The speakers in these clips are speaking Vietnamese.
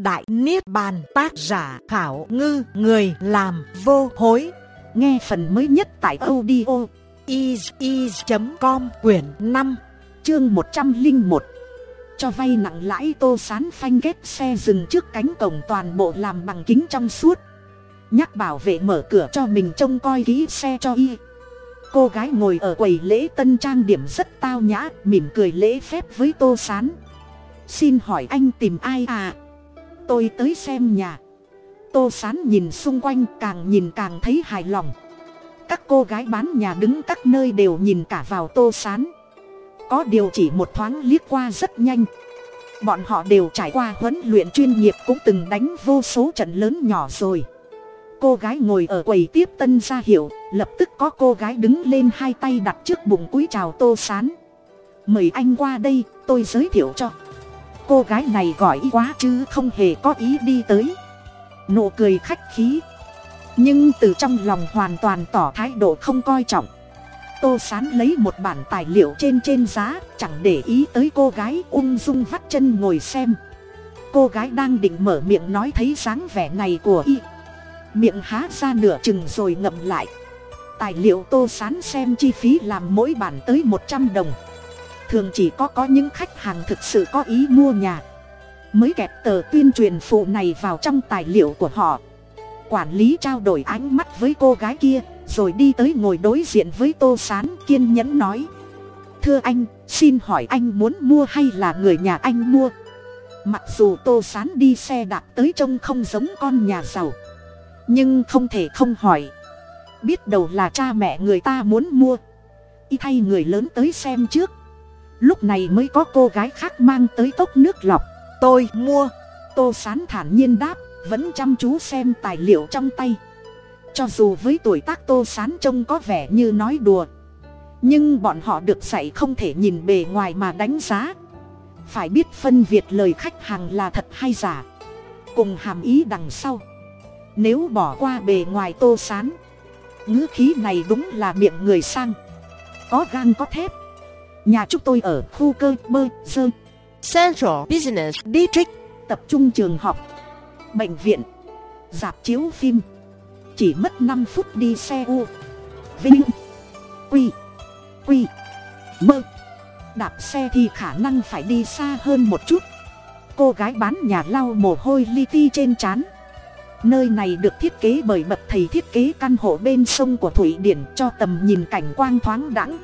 Đại Niết Bàn, tác giả Khảo Ngư, Người làm vô hối. Nghe phần mới nhất tại audio is.com quyển 5 chương 101 Cho vay nặng lãi tô sán phanh ghép xe dừng trước cánh cổng toàn bộ làm bằng kính trong suốt. Nhắc bảo vệ mở cửa cho mình trông coi kỹ xe cho y. Cô gái ngồi ở quầy lễ tân trang điểm rất tao nhã, Mỉm cười lễ phép với tô sán. Xin hỏi anh tìm ai à? Tôi tới xem nhà. Tô sán nhìn xung quanh càng nhìn càng thấy hài lòng. Các cô gái bán nhà đứng các nơi đều nhìn cả vào tô sán. Có điều chỉ một thoáng liếc qua rất nhanh. Bọn họ đều trải qua huấn luyện chuyên nghiệp cũng từng đánh vô số trận lớn nhỏ rồi. Cô gái ngồi ở quầy tiếp tân ra hiệu, lập tức có cô gái đứng lên hai tay đặt trước bụng cúi chào tô sán. Mời anh qua đây, tôi giới thiệu cho cô gái này gọi quá chứ không hề có ý đi tới. Nụ cười khách khí. Nhưng từ trong lòng hoàn toàn tỏ thái độ không coi trọng. Tô sán lấy một bản tài liệu trên trên giá, chẳng để ý tới cô gái ung dung vắt chân ngồi xem. Cô gái đang định mở miệng nói thấy dáng vẻ này của y. Miệng há ra nửa chừng rồi ngậm lại. Tài liệu tô sán xem chi phí làm mỗi bản tới một trăm đồng thường chỉ có có những khách hàng thực sự có ý mua nhà. Mới kẹp tờ tuyên truyền phụ này vào trong tài liệu của họ. Quản lý trao đổi ánh mắt với cô gái kia, rồi đi tới ngồi đối diện với tô s á n kiên nhẫn nói. Thưa anh, xin hỏi anh muốn mua hay là người nhà anh mua? Mặc dù tô s á n đi xe đạp tới trông không giống con nhà giàu, nhưng không thể không hỏi. Biết đầu là cha mẹ người ta muốn mua. Y thay người lớn tới xem trước lúc này mới có cô gái khác mang tới cốc nước lọc. Tôi mua. Tô sán thản nhiên đáp, vẫn chăm chú xem tài liệu trong tay. Cho dù với tuổi tác tô sán trông có vẻ như nói đùa, nhưng bọn họ được dạy không thể nhìn bề ngoài mà đánh giá. Phải biết phân biệt lời khách hàng là thật hay giả. Cùng hàm ý đằng sau. Nếu bỏ qua bề ngoài tô sán, ngữ khí này đúng là miệng người sang. Có gan có thép nhà chúng tôi ở khu cơ bơ sơ. Central Business District. Tập trung trường học bệnh viện dạp chiếu phim. Chỉ mất năm phút đi xe u vinh quy quy mơ. Đạp xe thì khả năng phải đi xa hơn một chút. Cô gái bán nhà lau mồ hôi li ti trên trán. Nơi này được thiết kế bởi bậc thầy thiết kế căn hộ bên sông của thụy điển cho tầm nhìn cảnh quang thoáng đẳng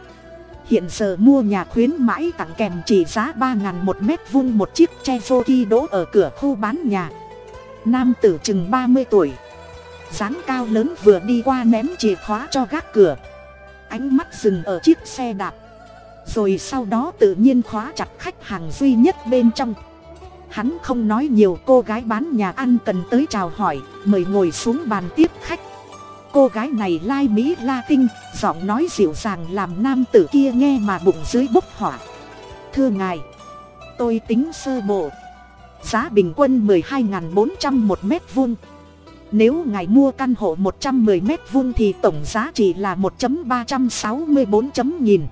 hiện giờ mua nhà khuyến mãi tặng kèm chỉ giá ba ngàn một mét vuông một chiếc che vô khi đỗ ở cửa khu bán nhà. Nam tử chừng ba mươi tuổi. dáng cao lớn vừa đi qua ném chìa khóa cho gác cửa. Ánh mắt dừng ở chiếc xe đạp. Rồi sau đó tự nhiên khóa chặt khách hàng duy nhất bên trong. Hắn không nói nhiều, cô gái bán nhà ăn cần tới chào hỏi, mời ngồi xuống bàn tiếp khách cô gái này lai mỹ la tinh giọng nói dịu dàng làm nam tử kia nghe mà bụng dưới bốc hỏa. Thưa ngài, tôi tính sơ bộ. Giá bình quân mười hai bốn trăm một mét vuông. Nếu ngài mua căn hộ một trăm mười mét vuông thì tổng giá chỉ là một ba trăm sáu mươi bốn chấm nghìn.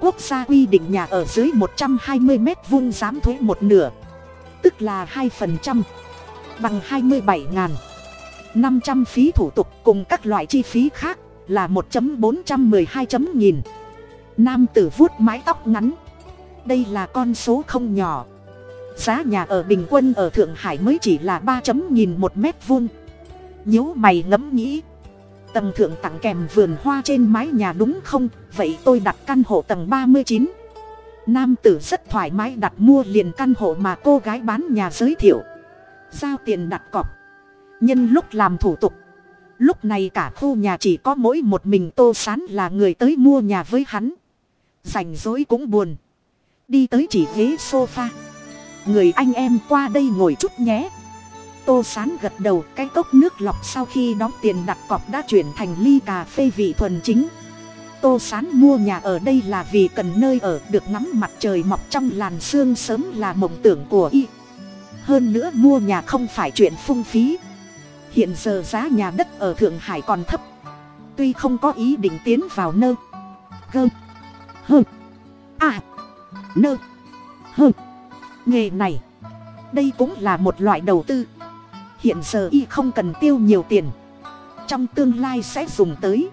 Quốc gia quy định nhà ở dưới một trăm hai mươi mét vuông giám thuế một nửa, tức là hai phần trăm, bằng hai mươi bảy ngàn năm trăm phí thủ tục cùng các loại chi phí khác là một bốn trăm m hai nghìn. Nam tử vuốt mái tóc ngắn. Đây là con số không nhỏ. Giá nhà ở bình quân ở thượng hải mới chỉ là ba nghìn một mét vuông. Nhíu mày ngẫm nghĩ. Tầng thượng tặng kèm vườn hoa trên mái nhà đúng không? Vậy tôi đặt căn hộ tầng ba mươi chín. Nam tử rất thoải mái đặt mua liền căn hộ mà cô gái bán nhà giới thiệu. Giao tiền đặt cọc nhân lúc làm thủ tục. Lúc này cả khu nhà chỉ có mỗi một mình tô sán là người tới mua nhà với hắn. Rảnh rỗi cũng buồn. Đi tới chỉ ghế sofa. Người anh em qua đây ngồi chút nhé. Tô sán gật đầu, cái cốc nước lọc sau khi đóng tiền đặt cọc đã chuyển thành ly cà phê vị thuần chính. Tô sán mua nhà ở đây là vì cần nơi ở, được ngắm mặt trời mọc trong làn sương sớm là mộng tưởng của y. Hơn nữa mua nhà không phải chuyện phung phí hiện giờ giá nhà đất ở thượng hải còn thấp. Tuy không có ý định tiến vào nơ gơ. Hơ. À nơ. Hơ. Nghề này. Đây cũng là một loại đầu tư. Hiện giờ y không cần tiêu nhiều tiền. Trong tương lai sẽ dùng tới.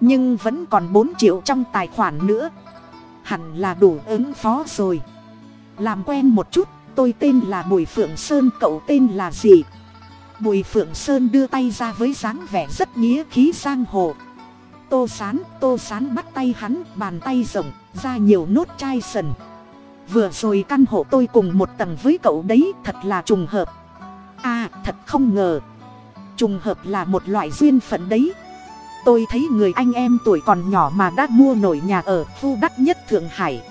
Nhưng vẫn còn bốn triệu trong tài khoản nữa. Hẳn là đủ ứng phó rồi. Làm quen một chút, tôi tên là bùi phượng sơn, cậu tên là gì? Bùi phượng sơn đưa tay ra với dáng vẻ rất nghĩa khí giang hồ. Tô sán tô sán bắt tay hắn, bàn tay rộng, ra nhiều nốt chai sần. Vừa rồi căn hộ tôi cùng một tầng với cậu đấy thật là trùng hợp. À thật không ngờ. Trùng hợp là một loại duyên phận đấy. Tôi thấy người anh em tuổi còn nhỏ mà đã mua nổi nhà ở khu đắt nhất thượng hải.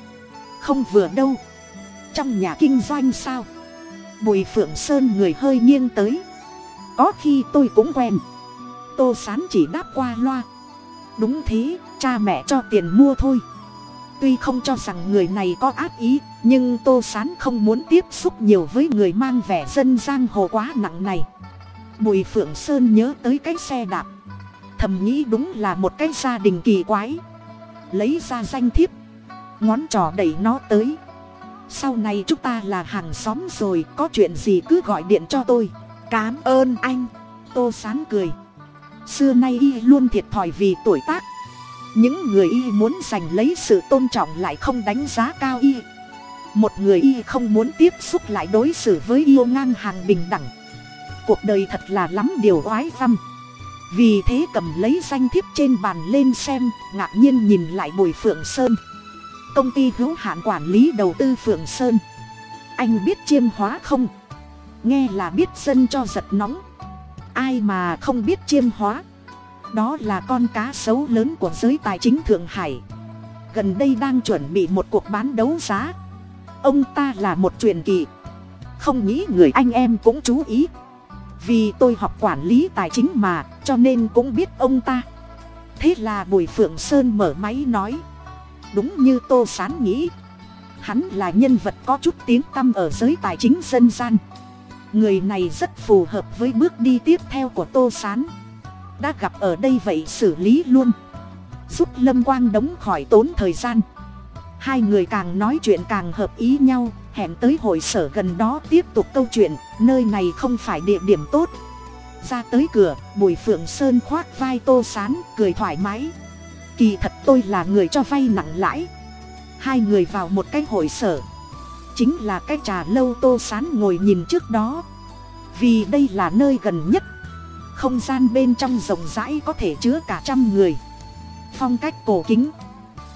Không vừa đâu. Trong nhà kinh doanh sao? Bùi phượng sơn người hơi nghiêng tới có khi tôi cũng quen. Tô sán chỉ đáp qua loa. Đúng thế, cha mẹ cho tiền mua thôi. Tuy không cho rằng người này có ác ý, nhưng tô sán không muốn tiếp xúc nhiều với người mang vẻ dân giang hồ quá nặng này. Bùi phượng sơn nhớ tới cái xe đạp. Thầm nghĩ đúng là một cái gia đình kỳ quái. Lấy ra danh thiếp. Ngón trò đẩy nó tới. Sau này chúng ta là hàng xóm rồi, có chuyện gì cứ gọi điện cho tôi cám ơn anh. Tô sán cười. Xưa nay y luôn thiệt thòi vì tuổi tác. Những người y muốn giành lấy sự tôn trọng lại không đánh giá cao y. Một người y không muốn tiếp xúc lại đối xử với yêu ngang hàng bình đẳng. Cuộc đời thật là lắm điều oái răm vì thế cầm lấy danh thiếp trên bàn lên xem, ngạc nhiên nhìn lại bùi phượng sơn. Công ty hữu hạn quản lý đầu tư phượng sơn. Anh biết chiêm hóa không? Nghe là biết dân cho giật nóng. Ai mà không biết chiêm hóa. Đó là con cá sấu lớn của giới tài chính thượng hải. Gần đây đang chuẩn bị một cuộc bán đấu giá. Ông ta là một truyền kỳ. Không nghĩ người anh em cũng chú ý. Vì tôi học quản lý tài chính mà, cho nên cũng biết ông ta. Thế là bùi phượng sơn mở máy nói. Đúng như tô sán nghĩ. Hắn là nhân vật có chút tiếng tăm ở giới tài chính dân gian người này rất phù hợp với bước đi tiếp theo của tô sán. Đã gặp ở đây vậy xử lý luôn. Giúp lâm quang đống khỏi tốn thời gian. Hai người càng nói chuyện càng hợp ý nhau, hẹn tới hội sở gần đó tiếp tục câu chuyện, nơi này không phải địa điểm tốt. Ra tới cửa, bùi phượng sơn khoác vai tô sán, cười thoải mái. Kỳ thật tôi là người cho vay nặng lãi. Hai người vào một cái hội sở chính là cái trà lâu tô sán ngồi nhìn trước đó. Vì đây là nơi gần nhất. Không gian bên trong rộng rãi có thể chứa cả trăm người. Phong cách cổ kính.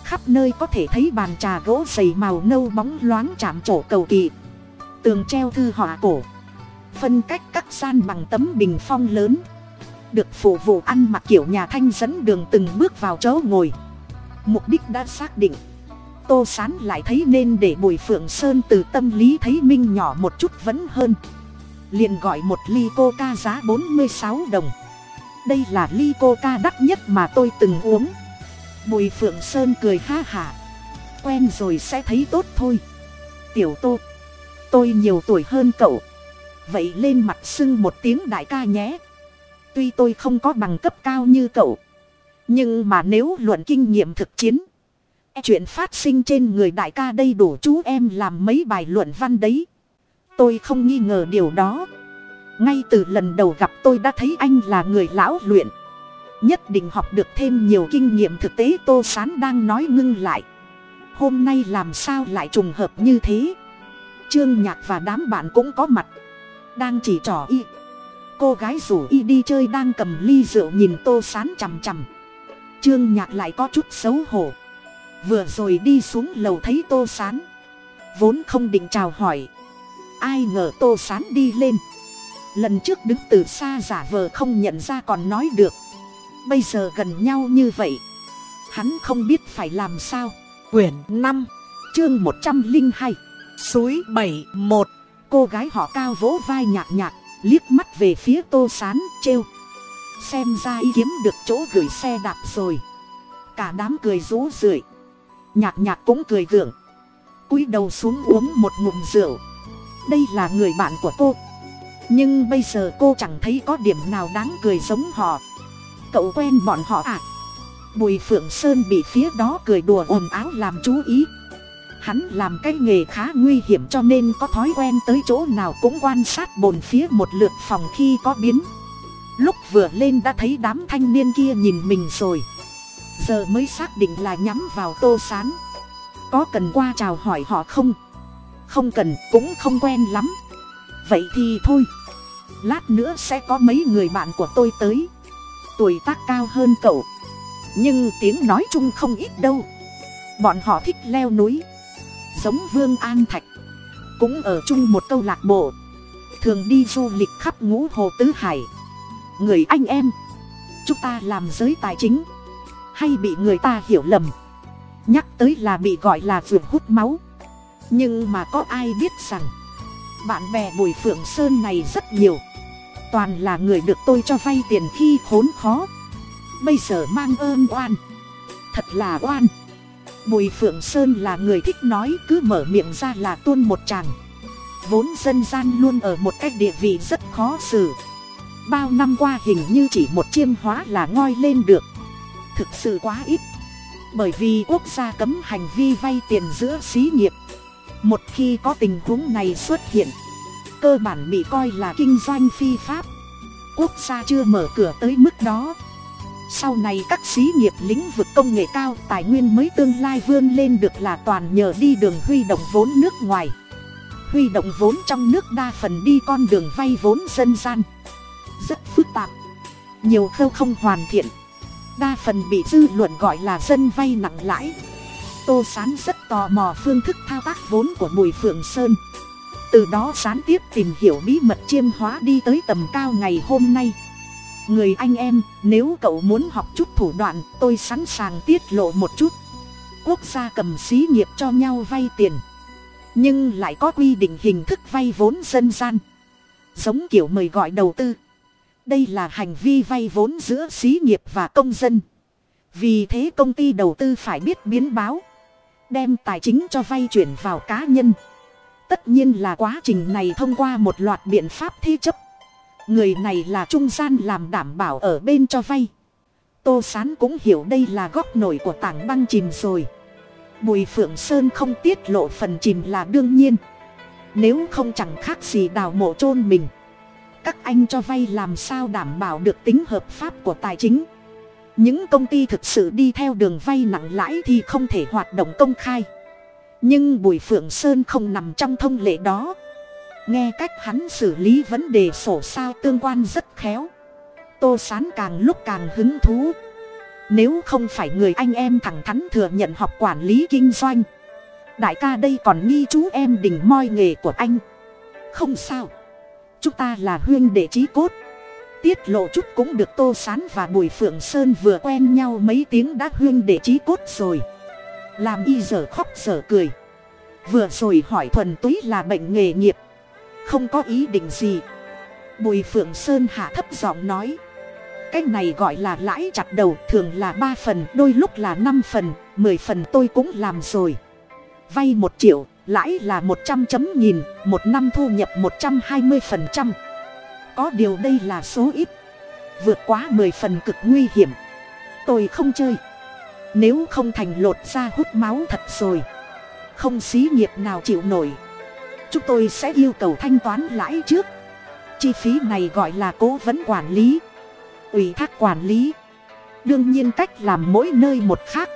Khắp nơi có thể thấy bàn trà gỗ dày màu nâu bóng loáng chạm trổ cầu kỳ. Tường treo thư họa cổ. Phân cách các gian bằng tấm bình phong lớn. Được phục vụ ăn mặc kiểu nhà thanh dẫn đường từng bước vào chỗ ngồi. Mục đích đã xác định tô sán lại thấy nên để bùi phượng sơn từ tâm lý thấy minh nhỏ một chút vẫn hơn. Liền gọi một ly coca giá bốn mươi sáu đồng. Đây là ly coca đắt nhất mà tôi từng uống. Bùi phượng sơn cười ha hả. Quen rồi sẽ thấy tốt thôi. Tiểu tô, tôi nhiều tuổi hơn cậu. Vậy lên mặt sưng một tiếng đại ca nhé. Tuy tôi không có bằng cấp cao như cậu. Nhưng mà nếu luận kinh nghiệm thực chiến chuyện phát sinh trên người đại ca đây đủ chú em làm mấy bài luận văn đấy. Tôi không nghi ngờ điều đó. Ngay từ lần đầu gặp tôi đã thấy anh là người lão luyện. Nhất định học được thêm nhiều kinh nghiệm thực tế tô sán đang nói ngưng lại. Hôm nay làm sao lại trùng hợp như thế? Trương nhạc và đám bạn cũng có mặt. Đang chỉ trỏ y. Cô gái rủ y đi chơi đang cầm ly rượu nhìn tô sán chằm chằm. Trương nhạc lại có chút xấu hổ vừa rồi đi xuống lầu thấy tô sán. Vốn không định chào hỏi. Ai ngờ tô sán đi lên. Lần trước đứng từ xa giả vờ không nhận ra còn nói được. Bây giờ gần nhau như vậy. Hắn không biết phải làm sao. Quyển năm, chương một trăm linh hai, suối bảy, một. Cô gái họ cao vỗ vai nhạc nhạc, liếc mắt về phía tô sán, trêu. Xem ra ý kiếm được chỗ gửi xe đạp rồi. Cả đám cười rú rượi nhạc nhạc cũng cười gượng. Cúi đầu xuống uống một ngụm rượu. Đây là người bạn của cô. Nhưng bây giờ cô chẳng thấy có điểm nào đáng cười giống họ. Cậu quen bọn họ à? Bùi phượng sơn bị phía đó cười đùa ồn áo làm chú ý. Hắn làm cái nghề khá nguy hiểm cho nên có thói quen tới chỗ nào cũng quan sát bồn phía một lượt phòng khi có biến. Lúc vừa lên đã thấy đám thanh niên kia nhìn mình rồi giờ mới xác định là nhắm vào tô sán. Có cần qua chào hỏi họ không? Không cần, cũng không quen lắm. Vậy thì thôi. Lát nữa sẽ có mấy người bạn của tôi tới. Tuổi tác cao hơn cậu. Nhưng tiếng nói chung không ít đâu. Bọn họ thích leo núi. Giống vương an thạch. Cũng ở chung một câu lạc bộ. Thường đi du lịch khắp ngũ hồ tứ hải. Người anh em. Chúng ta làm giới tài chính hay bị người ta hiểu lầm. Nhắc tới là bị gọi là ruột hút máu. Nhưng mà có ai biết rằng, bạn bè bùi phượng sơn này rất nhiều. Toàn là người được tôi cho vay tiền khi khốn khó. Bây giờ mang ơn oan. Thật là oan. Bùi phượng sơn là người thích nói cứ mở miệng ra là tuôn một chàng vốn dân gian luôn ở một cách địa vị rất khó xử. Bao năm qua hình như chỉ một chiêm hóa là ngoi lên được thực sự quá ít. Bởi vì quốc gia cấm hành vi vay tiền giữa xí nghiệp. Một khi có tình huống này xuất hiện, cơ bản bị coi là kinh doanh phi pháp. Quốc gia chưa mở cửa tới mức đó. Sau này các xí nghiệp lĩnh vực công nghệ cao, tài nguyên mới tương lai vươn lên được là toàn nhờ đi đường huy động vốn nước ngoài. Huy động vốn trong nước đa phần đi con đường vay vốn dân gian. Rất phức tạp. Nhiều khâu không hoàn thiện đa phần bị dư luận gọi là dân vay nặng lãi. Tô sán rất tò mò phương thức thao tác vốn của bùi phượng sơn. Từ đó sán tiếp tìm hiểu bí mật chiêm hóa đi tới tầm cao ngày hôm nay. Người anh em, nếu cậu muốn học chút thủ đoạn, tôi sẵn sàng tiết lộ một chút. Quốc gia cầm xí nghiệp cho nhau vay tiền. Nhưng lại có quy định hình thức vay vốn dân gian. Giống kiểu mời gọi đầu tư đây là hành vi vay vốn giữa xí nghiệp và công dân. Vì thế công ty đầu tư phải biết biến báo, đem tài chính cho vay chuyển vào cá nhân. Tất nhiên là quá trình này thông qua một loạt biện pháp thế chấp. Người này là trung gian làm đảm bảo ở bên cho vay. Tô sán cũng hiểu đây là góc nổi của tảng băng chìm rồi. Bùi phượng sơn không tiết lộ phần chìm là đương nhiên. Nếu không chẳng khác gì đào mộ chôn mình các anh cho vay làm sao đảm bảo được tính hợp pháp của tài chính. Những công ty thực sự đi theo đường vay nặng lãi thì không thể hoạt động công khai. Nhưng bùi phượng sơn không nằm trong thông lệ đó. Nghe cách hắn xử lý vấn đề sổ sao tương quan rất khéo. Tô sán càng lúc càng hứng thú. Nếu không phải người anh em thẳng thắn thừa nhận học quản lý kinh doanh, đại ca đây còn nghi chú em đình moi nghề của anh. Không sao chúng ta là huyên đệ trí cốt. Tiết lộ chút cũng được tô sán và bùi phượng sơn vừa quen nhau mấy tiếng đã huyên đệ trí cốt rồi. Làm y giờ khóc giờ cười. Vừa rồi hỏi thuần túy là bệnh nghề nghiệp. Không có ý định gì. Bùi phượng sơn hạ thấp giọng nói. Cái này gọi là lãi chặt đầu thường là ba phần, đôi lúc là năm phần, mười phần tôi cũng làm rồi. Vay một triệu lãi là một trăm chấm nghìn, một năm thu nhập một trăm hai mươi phần trăm. Có điều đây là số ít, vượt quá mười phần cực nguy hiểm. Tôi không chơi. Nếu không thành lột ra hút máu thật rồi, không xí nghiệp nào chịu nổi. Chúng tôi sẽ yêu cầu thanh toán lãi trước. Chi phí này gọi là cố vấn quản lý, ủy thác quản lý. Đương nhiên cách làm mỗi nơi một khác,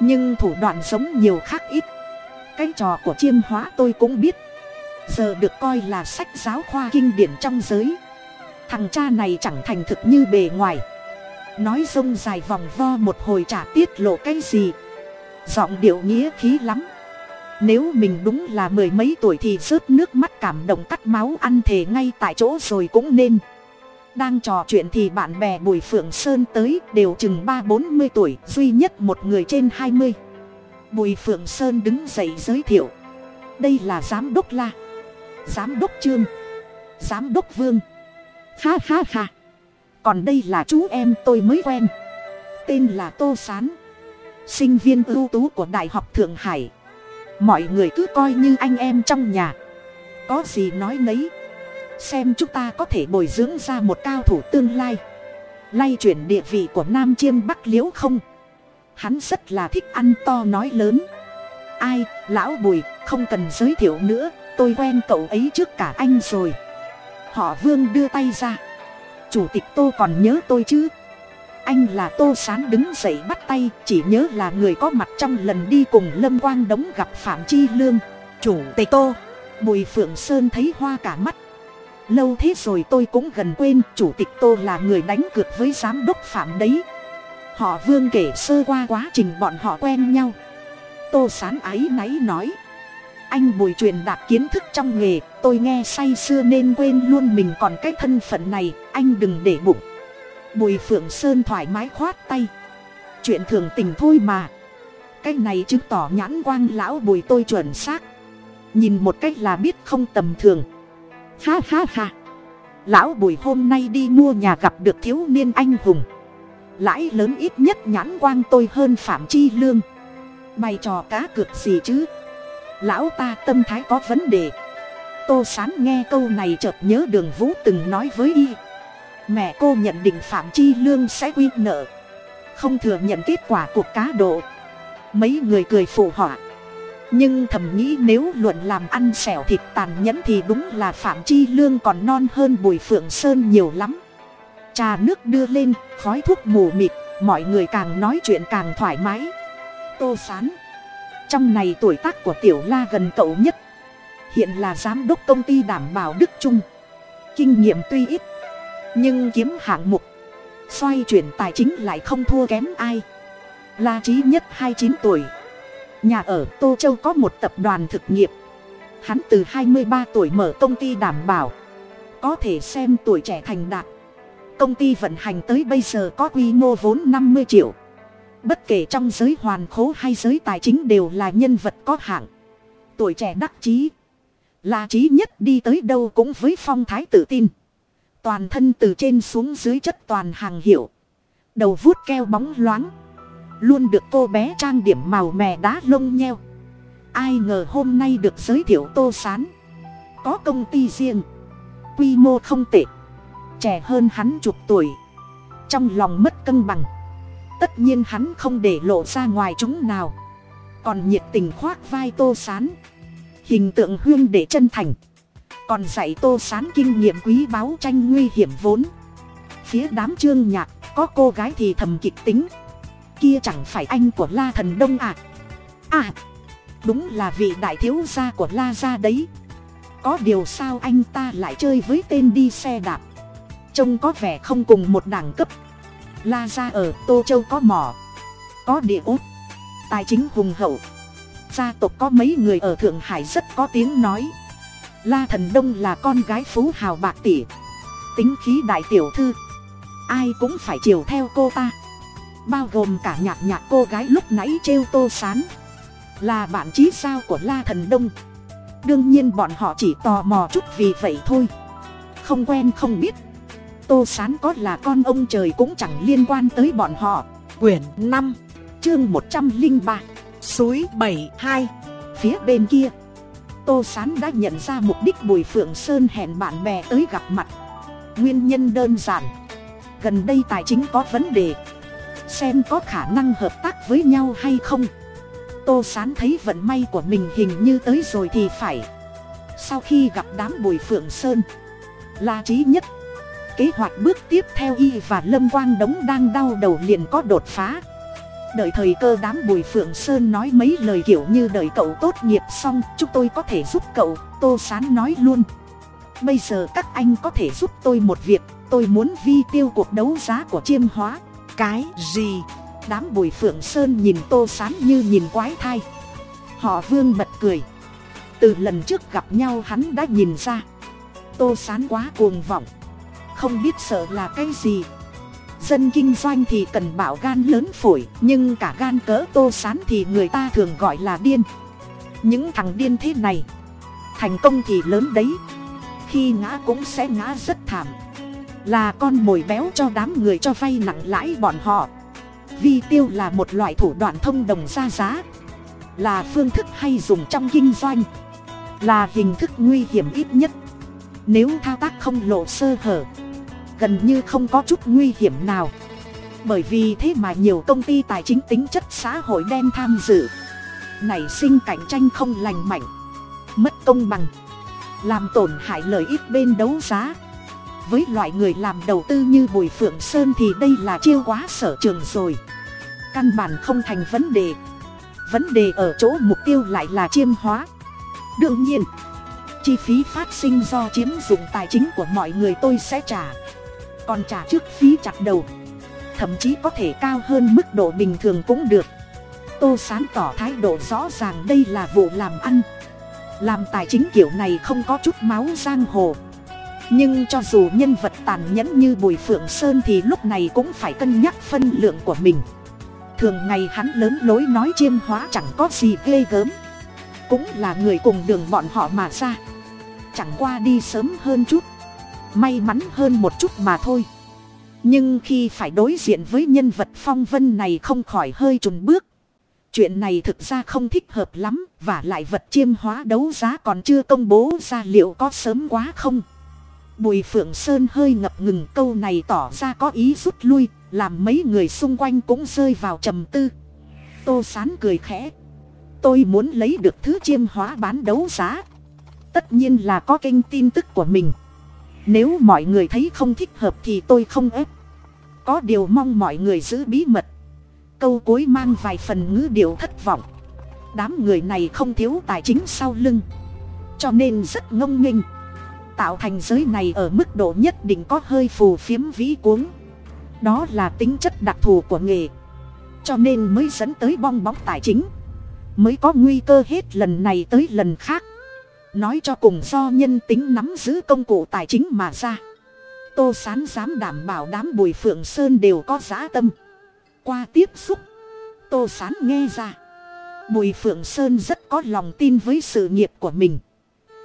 nhưng thủ đoạn giống nhiều khác ít cái trò của chiêm hóa tôi cũng biết. Giờ được coi là sách giáo khoa kinh điển trong giới. Thằng cha này chẳng thành thực như bề ngoài. Nói rông dài vòng vo một hồi chả tiết lộ cái gì. Giọng điệu nghĩa khí lắm. Nếu mình đúng là mười mấy tuổi thì rớt nước mắt cảm động cắt máu ăn thề ngay tại chỗ rồi cũng nên. Đang trò chuyện thì bạn bè bùi phượng sơn tới đều chừng ba bốn mươi tuổi, duy nhất một người trên hai mươi bùi phượng sơn đứng dậy giới thiệu. Đây là giám đốc la. Giám đốc trương. Giám đốc vương. Ha ha ha. Còn đây là chú em tôi mới quen. Tên là tô s á n sinh viên ưu tú của đại học thượng hải. Mọi người cứ coi như anh em trong nhà. Có gì nói nấy. Xem chúng ta có thể bồi dưỡng ra một cao thủ tương lai. Lay chuyển địa vị của nam chiêm bắc liễu không? Hắn rất là thích ăn to nói lớn. Ai, lão bùi, không cần giới thiệu nữa, tôi quen cậu ấy trước cả anh rồi. Họ vương đưa tay ra. Chủ tịch tô còn nhớ tôi chứ? Anh là tô sán đứng dậy bắt tay, chỉ nhớ là người có mặt trong lần đi cùng lâm quang đống gặp phạm chi lương. Chủ tịch tô, bùi phượng sơn thấy hoa cả mắt. Lâu thế rồi tôi cũng gần quên, chủ tịch tô là người đánh cược với giám đốc phạm đấy họ vương kể sơ qua quá trình bọn họ quen nhau. Tô sán áy náy nói, anh bùi truyền đạt kiến thức trong nghề, tôi nghe say sưa nên quên luôn mình còn cái thân phận này, anh đừng để bụng. Bùi phượng sơn thoải mái khoát tay, chuyện thường tình thôi mà. Cái này chứng tỏ nhãn quang lão bùi tôi chuẩn xác. Nhìn một cách là biết không tầm thường. Ha ha ha. Lão bùi hôm nay đi mua nhà gặp được thiếu niên anh hùng lãi lớn ít nhất nhãn quang tôi hơn phạm chi lương. Bày trò cá cược gì chứ? Lão ta tâm thái có vấn đề. Tô sán nghe câu này chợt nhớ đường vũ từng nói với y. Mẹ cô nhận định phạm chi lương sẽ quy nợ. Không thừa nhận kết quả cuộc cá độ. Mấy người cười phụ họa. Nhưng thầm nghĩ nếu luận làm ăn xẻo thịt tàn nhẫn thì đúng là phạm chi lương còn non hơn bùi phượng sơn nhiều lắm trà nước đưa lên, khói thuốc mù mịt, mọi người càng nói chuyện càng thoải mái. Tô sán, trong này tuổi tác của tiểu la gần cậu nhất. Hiện là giám đốc công ty đảm bảo đức trung. Kinh nghiệm tuy ít, nhưng kiếm hạng mục, xoay chuyển tài chính lại không thua kém ai. La trí nhất hai chín tuổi. Nhà ở tô châu có một tập đoàn thực nghiệp. Hắn từ hai mươi ba tuổi mở công ty đảm bảo. Có thể xem tuổi trẻ thành đạt công ty vận hành tới bây giờ có quy mô vốn năm mươi triệu. Bất kể trong giới hoàn khố hay giới tài chính đều là nhân vật có hạng. Tuổi trẻ đắc chí. Là trí nhất đi tới đâu cũng với phong thái tự tin. Toàn thân từ trên xuống dưới chất toàn hàng hiệu. Đầu vuốt keo bóng loáng. Luôn được cô bé trang điểm màu mè đá lông nheo. Ai ngờ hôm nay được giới thiệu tô sán. Có công ty riêng. Quy mô không tệ trẻ hơn hắn chục tuổi. Trong lòng mất cân bằng. Tất nhiên hắn không để lộ ra ngoài chúng nào. Còn nhiệt tình khoác vai tô sán. Hình tượng huyên để chân thành. Còn dạy tô sán kinh nghiệm quý báu tranh nguy hiểm vốn. Phía đám trương nhạc, có cô gái thì thầm kịch tính. Kia chẳng phải anh của la thần đông à? À đúng là vị đại thiếu gia của la gia đấy. Có điều sao anh ta lại chơi với tên đi xe đạp? Trông có vẻ không cùng một đẳng cấp. La gia ở tô châu có mỏ, có địa ốt tài chính hùng hậu. Gia tộc có mấy người ở thượng hải rất có tiếng nói. La thần đông là con gái phú hào bạc tỉ tính khí đại tiểu thư. Ai cũng phải chiều theo cô ta. Bao gồm cả nhạc nhạc cô gái lúc nãy trêu tô sán. Là bạn trí sao của la thần đông. Đương nhiên bọn họ chỉ tò mò chút vì vậy thôi. Không quen không biết tô sán có là con ông trời cũng chẳng liên quan tới bọn họ. Quyển năm, chương một trăm linh ba, suối bảy hai, phía bên kia. Tô sán đã nhận ra mục đích bùi phượng sơn hẹn bạn bè tới gặp mặt. Nguyên nhân đơn giản. Gần đây tài chính có vấn đề. Xem có khả năng hợp tác với nhau hay không. Tô sán thấy vận may của mình hình như tới rồi thì phải. Sau khi gặp đám bùi phượng sơn la trí nhất kế hoạch bước tiếp theo y và lâm quang đống đang đau đầu liền có đột phá. Đợi thời cơ đám bùi phượng sơn nói mấy lời kiểu như đợi cậu tốt nghiệp xong, chúng tôi có thể giúp cậu, tô sán nói luôn. Bây giờ các anh có thể giúp tôi một việc, tôi muốn vi tiêu cuộc đấu giá của chiêm hóa. Cái gì? Đám bùi phượng sơn nhìn tô sán như nhìn quái thai. Họ vương bật cười. Từ lần trước gặp nhau hắn đã nhìn ra. Tô sán quá cuồng vọng không biết sợ là cái gì. Dân kinh doanh thì cần bảo gan lớn phổi, nhưng cả gan cỡ tô sán thì người ta thường gọi là điên. Những thằng điên thế này, thành công thì lớn đấy. Khi ngã cũng sẽ ngã rất thảm. Là con mồi béo cho đám người cho vay nặng lãi bọn họ. Vi tiêu là một loại thủ đoạn thông đồng ra giá. Là phương thức hay dùng trong kinh doanh. Là hình thức nguy hiểm ít nhất. Nếu thao tác không lộ sơ hở gần như không có chút nguy hiểm nào. Bởi vì thế mà nhiều công ty tài chính tính chất xã hội đen tham dự. Nảy sinh cạnh tranh không lành mạnh. Mất công bằng. Làm tổn hại lợi ích bên đấu giá. Với loại người làm đầu tư như bùi phượng sơn thì đây là chiêu quá sở trường rồi. Căn bản không thành vấn đề. Vấn đề ở chỗ mục tiêu lại là chiêm hóa. Đương nhiên, chi phí phát sinh do chiếm dụng tài chính của mọi người tôi sẽ trả còn trả trước phí chặt đầu. Thậm chí có thể cao hơn mức độ bình thường cũng được. Tô sán tỏ thái độ rõ ràng đây là vụ làm ăn. Làm tài chính kiểu này không có chút máu giang hồ. Nhưng cho dù nhân vật tàn nhẫn như bùi phượng sơn thì lúc này cũng phải cân nhắc phân lượng của mình. Thường ngày hắn lớn lối nói chiêm hóa chẳng có gì ghê gớm. Cũng là người cùng đường bọn họ mà ra. Chẳng qua đi sớm hơn chút may mắn hơn một chút mà thôi. Nhưng khi phải đối diện với nhân vật phong vân này không khỏi hơi trùn bước. Chuyện này thực ra không thích hợp lắm và lại vật chiêm hóa đấu giá còn chưa công bố ra liệu có sớm quá không. Bùi phượng sơn hơi ngập ngừng câu này tỏ ra có ý rút lui, làm mấy người xung quanh cũng rơi vào trầm tư. Tô sán cười khẽ. Tôi muốn lấy được thứ chiêm hóa bán đấu giá. Tất nhiên là có kênh tin tức của mình nếu mọi người thấy không thích hợp thì tôi không ép. Có điều mong mọi người giữ bí mật. Câu cuối mang vài phần ngữ điệu thất vọng. Đám người này không thiếu tài chính sau lưng. Cho nên rất ngông nghênh. Tạo thành giới này ở mức độ nhất định có hơi phù phiếm vĩ cuống. Đó là tính chất đặc thù của nghề. Cho nên mới dẫn tới bong bóng tài chính. Mới có nguy cơ hết lần này tới lần khác nói cho cùng do nhân tính nắm giữ công cụ tài chính mà ra. Tô sán dám đảm bảo đám bùi phượng sơn đều có giá tâm. Qua tiếp xúc, tô sán nghe ra. Bùi phượng sơn rất có lòng tin với sự nghiệp của mình.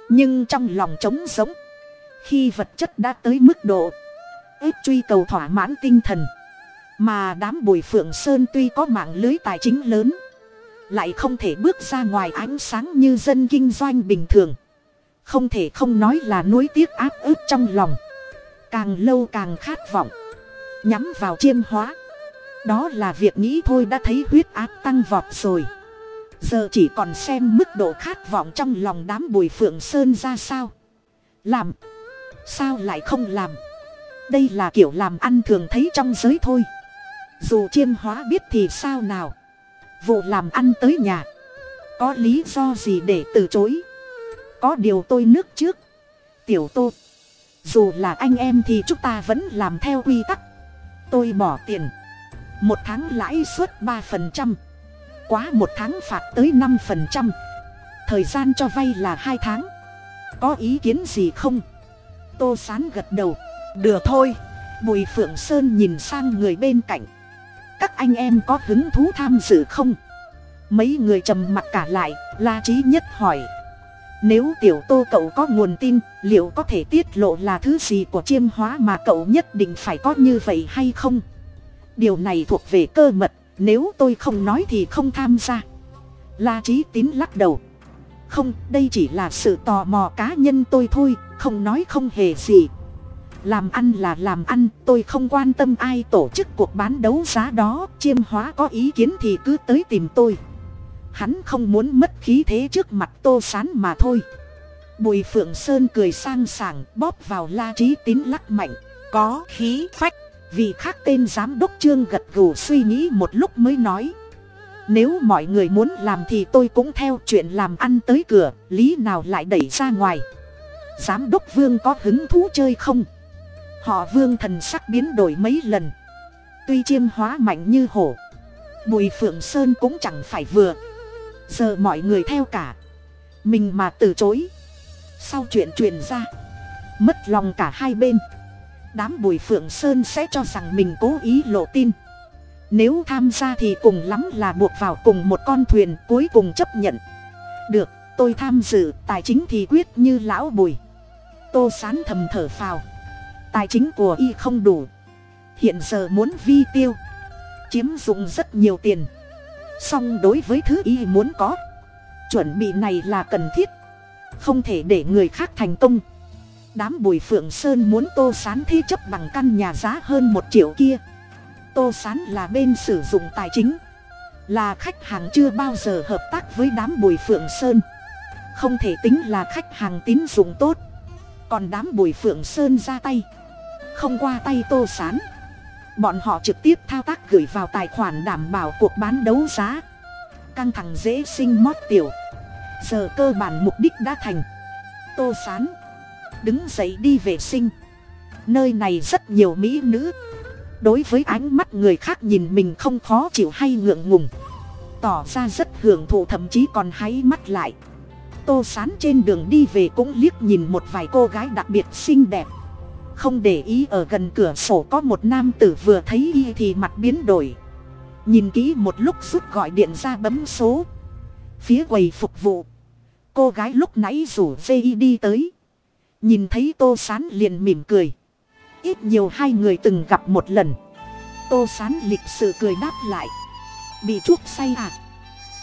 Nhưng trong lòng trống giống khi vật chất đã tới mức độ ép truy cầu thỏa mãn tinh thần, mà đám bùi phượng sơn tuy có mạng lưới tài chính lớn, lại không thể bước ra ngoài ánh sáng như dân kinh doanh bình thường không thể không nói là nuối tiếc áp ức trong lòng. Càng lâu càng khát vọng. Nhắm vào chiêm hóa. Đó là việc nghĩ thôi đã thấy huyết áp tăng vọt rồi. Giờ chỉ còn xem mức độ khát vọng trong lòng đám bùi phượng sơn ra sao. Làm. Sao lại không làm? Đây là kiểu làm ăn thường thấy trong giới thôi. Dù chiêm hóa biết thì sao nào. Vụ làm ăn tới nhà. Có lý do gì để từ chối? Có điều tôi nước trước. Tiểu tô, dù là anh em thì chúng ta vẫn làm theo quy tắc. Tôi bỏ tiền. Một tháng lãi suất ba phần trăm. Quá một tháng phạt tới năm phần trăm. Thời gian cho vay là hai tháng. Có ý kiến gì không? Tô sán gật đầu. Được thôi. Bùi phượng sơn nhìn sang người bên cạnh. Các anh em có hứng thú tham dự không? Mấy người trầm mặc cả lại, la trí nhất hỏi nếu tiểu tô cậu có nguồn tin, liệu có thể tiết lộ là thứ gì của chiêm hóa mà cậu nhất định phải có như vậy hay không? Điều này thuộc về cơ mật, nếu tôi không nói thì không tham gia. La trí tín lắc đầu. Không, đây chỉ là sự tò mò cá nhân tôi thôi, không nói không hề gì. Làm ăn là làm ăn, tôi không quan tâm ai tổ chức cuộc bán đấu giá đó, chiêm hóa có ý kiến thì cứ tới tìm tôi. Hắn không muốn mất khí thế trước mặt tô sán mà thôi. Bùi phượng sơn cười sang sảng, bóp vào la trí tín lắc mạnh, có khí phách. Vì khác tên giám đốc trương gật gù suy nghĩ một lúc mới nói, nếu mọi người muốn làm thì tôi cũng theo chuyện làm ăn tới cửa, lý nào lại đẩy ra ngoài? Giám đốc vương có hứng thú chơi không? Họ vương thần sắc biến đổi mấy lần. Tuy chiêm hóa mạnh như hổ, bùi phượng sơn cũng chẳng phải vừa giờ mọi người theo cả. Mình mà từ chối. Sau chuyện truyền ra, mất lòng cả hai bên. Đám bùi phượng sơn sẽ cho rằng mình cố ý lộ tin. Nếu tham gia thì cùng lắm là buộc vào cùng một con thuyền cuối cùng chấp nhận. Được, tôi tham dự, tài chính thì quyết như lão bùi. Tô sán thầm thở phào. Tài chính của y không đủ. Hiện giờ muốn vi tiêu. Chiếm dụng rất nhiều tiền song đối với thứ y muốn có, chuẩn bị này là cần thiết. Không thể để người khác thành công. Đám bùi phượng sơn muốn tô sán thi chấp bằng căn nhà giá hơn một triệu kia. Tô sán là bên sử dụng tài chính, là khách hàng chưa bao giờ hợp tác với đám bùi phượng sơn. Không thể tính là khách hàng tín dụng tốt. Còn đám bùi phượng sơn ra tay, không qua tay tô sán bọn họ trực tiếp thao tác gửi vào tài khoản đảm bảo cuộc bán đấu giá. Căng thẳng dễ sinh mót tiểu. Giờ cơ bản mục đích đã thành. Tô sán. Đứng dậy đi vệ sinh. Nơi này rất nhiều mỹ nữ. Đối với ánh mắt người khác nhìn mình không khó chịu hay ngượng ngùng. Tỏ ra rất hưởng thụ thậm chí còn háy mắt lại. Tô sán trên đường đi về cũng liếc nhìn một vài cô gái đặc biệt xinh đẹp không để ý ở gần cửa sổ có một nam tử vừa thấy y thì mặt biến đổi. Nhìn kỹ một lúc rút gọi điện ra bấm số. Phía quầy phục vụ. Cô gái lúc nãy rủ vi đi tới. Nhìn thấy tô sán liền mỉm cười. Ít nhiều hai người từng gặp một lần. Tô sán lịch sự cười đáp lại. Bị chuốc say à?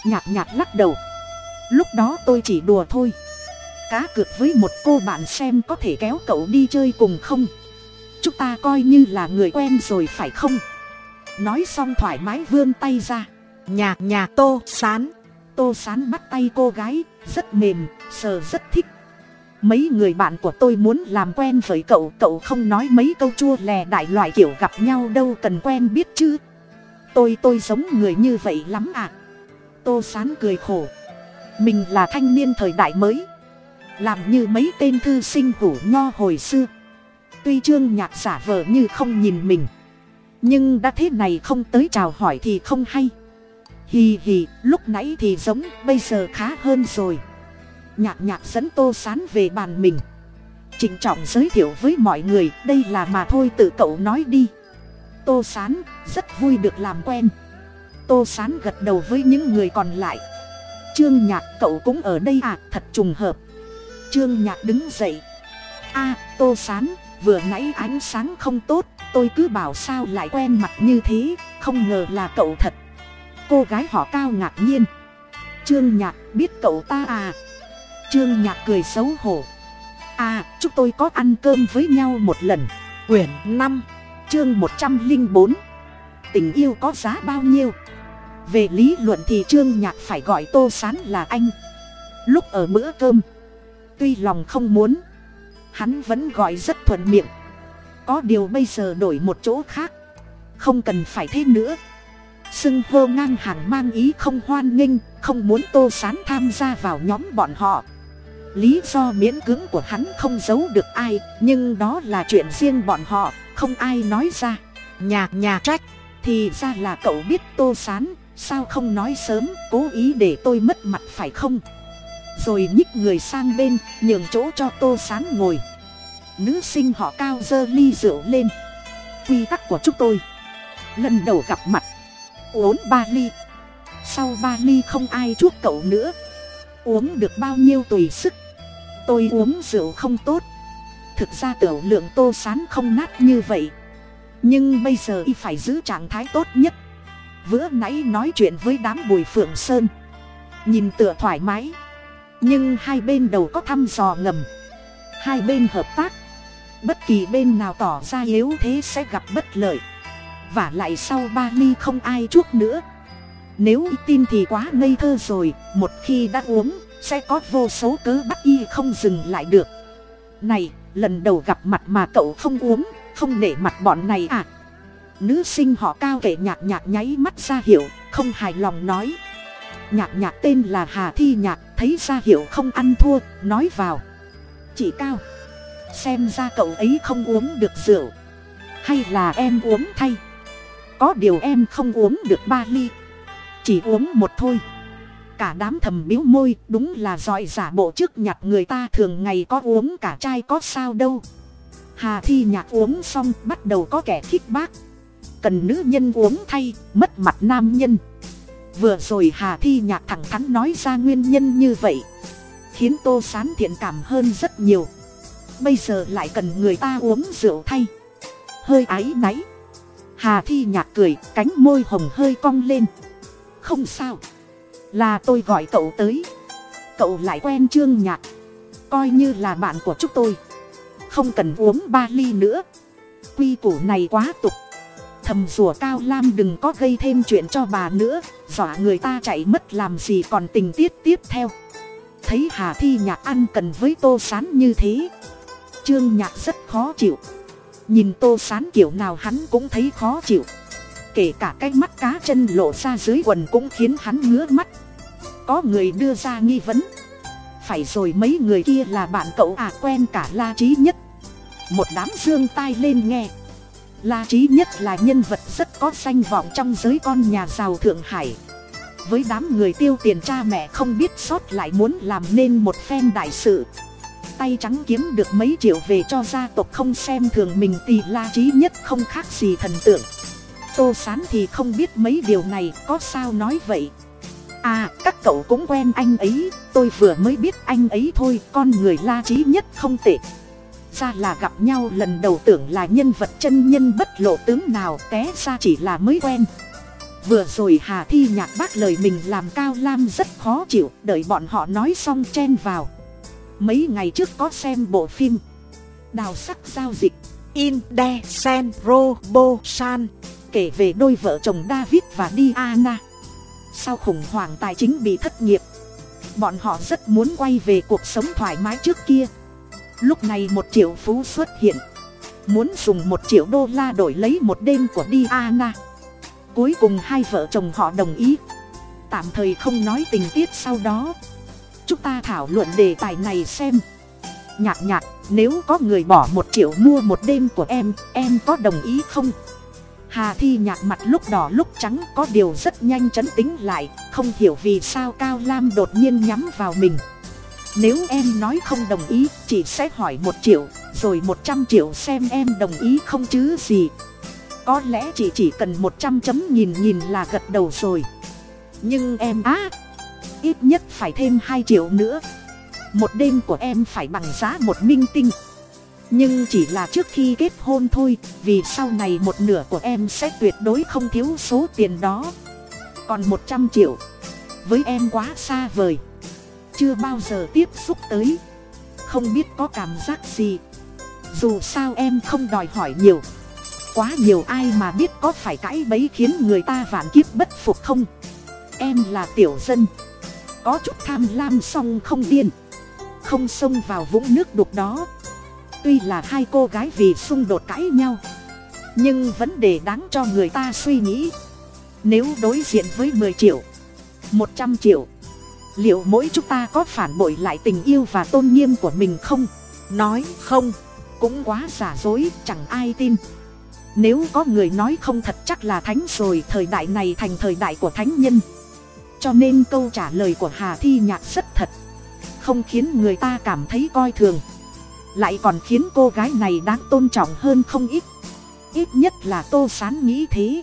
Nhạt nhạt lắc đầu. Lúc đó tôi chỉ đùa thôi cá cược với một cô bạn xem có thể kéo cậu đi chơi cùng không? Chúng ta coi như là người quen rồi phải không? Nói xong thoải mái vươn tay ra. Nhạc nhà, tô sán. Tô sán bắt tay cô gái, rất mềm, sờ rất thích. Mấy người bạn của tôi muốn làm quen với cậu cậu không nói mấy câu chua lè đại loại kiểu gặp nhau đâu cần quen biết chứ. Tôi tôi giống người như vậy lắm à. Tô sán cười khổ. Mình là thanh niên thời đại mới làm như mấy tên thư sinh hủ nho hồi xưa. Tuy trương nhạc giả vờ như không nhìn mình. Nhưng đã thế này không tới chào hỏi thì không hay. Hì hì, lúc nãy thì giống, bây giờ khá hơn rồi. Nhạc nhạc dẫn tô sán về bàn mình. Trịnh trọng giới thiệu với mọi người, đây là mà thôi, tự cậu nói đi. Tô sán, rất vui được làm quen. Tô sán gật đầu với những người còn lại. Trương nhạc, cậu cũng ở đây à? Thật trùng hợp trương nhạc đứng dậy. A, tô sán, vừa nãy ánh sáng không tốt, tôi cứ bảo sao lại quen mặt như thế, không ngờ là cậu thật. Cô gái họ cao ngạc nhiên. Trương nhạc, biết cậu ta à? Trương nhạc cười xấu hổ. À chúng tôi có ăn cơm với nhau một lần. Quyển năm, chương một trăm linh bốn, tình yêu có giá bao nhiêu? Về lý luận thì trương nhạc phải gọi tô sán là anh. Lúc ở bữa cơm tuy lòng không muốn, hắn vẫn gọi rất thuận miệng. Có điều bây giờ đổi một chỗ khác, không cần phải thế nữa. Sưng hô ngang hàng mang ý không hoan nghênh, không muốn tô sán tham gia vào nhóm bọn họ. Lý do miễn cưỡng của hắn không giấu được ai, nhưng đó là chuyện riêng bọn họ, không ai nói ra. Nhạc nhà trách, thì ra là cậu biết tô sán, sao không nói sớm, cố ý để tôi mất mặt phải không? Rồi nhích người sang bên, nhường chỗ cho tô sán ngồi. Nữ sinh họ cao dơ ly rượu lên. Quy tắc của chúng tôi. Lần đầu gặp mặt. Uống ba ly. Sau ba ly không ai chuốc cậu nữa. Uống được bao nhiêu tùy sức. Tôi uống rượu không tốt. Thực ra tiểu lượng tô sán không nát như vậy. Nhưng bây giờ y phải giữ trạng thái tốt nhất. Vừa nãy nói chuyện với đám bùi phượng sơn. Nhìn tựa thoải mái nhưng hai bên đầu có thăm dò ngầm. Hai bên hợp tác. Bất kỳ bên nào tỏ ra yếu thế sẽ gặp bất lợi. Và lại sau ba ly không ai chuốc nữa. Nếu y tin thì quá ngây thơ rồi, một khi đã uống, sẽ có vô số cớ bắt y không dừng lại được. Này, lần đầu gặp mặt mà cậu không uống, không nể mặt bọn này à? Nữ sinh họ cao kể nhạc nhạc nháy mắt ra hiệu, không hài lòng nói nhạc nhạc tên là hà thi nhạc, thấy ra hiệu không ăn thua, nói vào. Chị cao, xem ra cậu ấy không uống được rượu. Hay là em uống thay? Có điều em không uống được ba ly. Chỉ uống một thôi. Cả đám thầm biếu môi, đúng là giỏi giả bộ trước nhặt người ta thường ngày có uống cả chai có sao đâu. Hà thi nhạc uống xong, bắt đầu có kẻ khích bác. Cần nữ nhân uống thay, mất mặt nam nhân vừa rồi hà thi nhạc thẳng thắn nói ra nguyên nhân như vậy, khiến tô sán thiện cảm hơn rất nhiều. Bây giờ lại cần người ta uống rượu thay. Hơi áy náy. Hà thi nhạc cười, cánh môi hồng hơi cong lên. Không sao. Là tôi gọi cậu tới. Cậu lại quen trương nhạc. Coi như là bạn của chúng tôi. Không cần uống ba ly nữa. Quy củ này quá tục thầm rủa cao lam đừng có gây thêm chuyện cho bà nữa, dọa người ta chạy mất làm gì còn tình tiết tiếp theo. Thấy hà thi nhạc ăn cần với tô sán như thế, trương nhạc rất khó chịu. Nhìn tô sán kiểu nào hắn cũng thấy khó chịu. Kể cả cái mắt cá chân lộ ra dưới quần cũng khiến hắn ngứa mắt. Có người đưa ra nghi vấn, phải rồi mấy người kia là bạn cậu à? Quen cả la trí nhất. Một đám dương tai lên nghe la trí nhất là nhân vật rất có danh vọng trong giới con nhà giàu thượng hải. Với đám người tiêu tiền cha mẹ không biết sót lại muốn làm nên một phen đại sự. Tay trắng kiếm được mấy triệu về cho gia tộc không xem thường mình thì la trí nhất không khác gì thần tượng. Tô sán thì không biết mấy điều này, có sao nói vậy? À các cậu cũng quen anh ấy, tôi vừa mới biết anh ấy thôi, con người la trí nhất không tệ ra là gặp nhau lần đầu tưởng là nhân vật chân nhân bất lộ tướng nào té ra chỉ là mới quen. Vừa rồi hà thi nhạc bác lời mình làm cao lam rất khó chịu, đợi bọn họ nói xong chen vào. Mấy ngày trước có xem bộ phim đào sắc giao dịch, in de sen robo san, kể về đôi vợ chồng david và diana. Sau khủng hoảng tài chính bị thất nghiệp, bọn họ rất muốn quay về cuộc sống thoải mái trước kia lúc này một triệu phú xuất hiện. Muốn dùng một triệu đô la đổi lấy một đêm của diana. Cuối cùng hai vợ chồng họ đồng ý. Tạm thời không nói tình tiết sau đó. Chúng ta thảo luận đề tài này xem. Nhạc nhạc, nếu có người bỏ một triệu mua một đêm của em em có đồng ý không? Hà thi nhạc mặt lúc đỏ lúc trắng có điều rất nhanh chấn tính lại, không hiểu vì sao cao lam đột nhiên nhắm vào mình nếu em nói không đồng ý, chị sẽ hỏi một triệu, rồi một trăm triệu xem em đồng ý không chứ gì. Có lẽ chị chỉ cần một trăm chấm nhìn nhìn là gật đầu rồi. Nhưng em á, ít nhất phải thêm hai triệu nữa. Một đêm của em phải bằng giá một minh tinh. Nhưng chỉ là trước khi kết hôn thôi, vì sau này một nửa của em sẽ tuyệt đối không thiếu số tiền đó. Còn một trăm triệu, với em quá xa vời chưa bao giờ tiếp xúc tới. Không biết có cảm giác gì. Dù sao em không đòi hỏi nhiều. Quá nhiều ai mà biết có phải cãi bấy khiến người ta vạn kiếp bất phục không? Em là tiểu dân. Có chút tham lam xong không điên. Không xông vào vũng nước đục đó. Tuy là hai cô gái vì xung đột cãi nhau. Nhưng vấn đề đáng cho người ta suy nghĩ. Nếu đối diện với mười triệu, một trăm triệu liệu mỗi chúng ta có phản bội lại tình yêu và tôn nghiêm của mình không? Nói không, cũng quá giả dối, chẳng ai tin. Nếu có người nói không thật chắc là thánh rồi, thời đại này thành thời đại của thánh nhân. Cho nên câu trả lời của hà thi nhạc rất thật. Không khiến người ta cảm thấy coi thường. Lại còn khiến cô gái này đáng tôn trọng hơn không ít. Ít nhất là tô sán nghĩ thế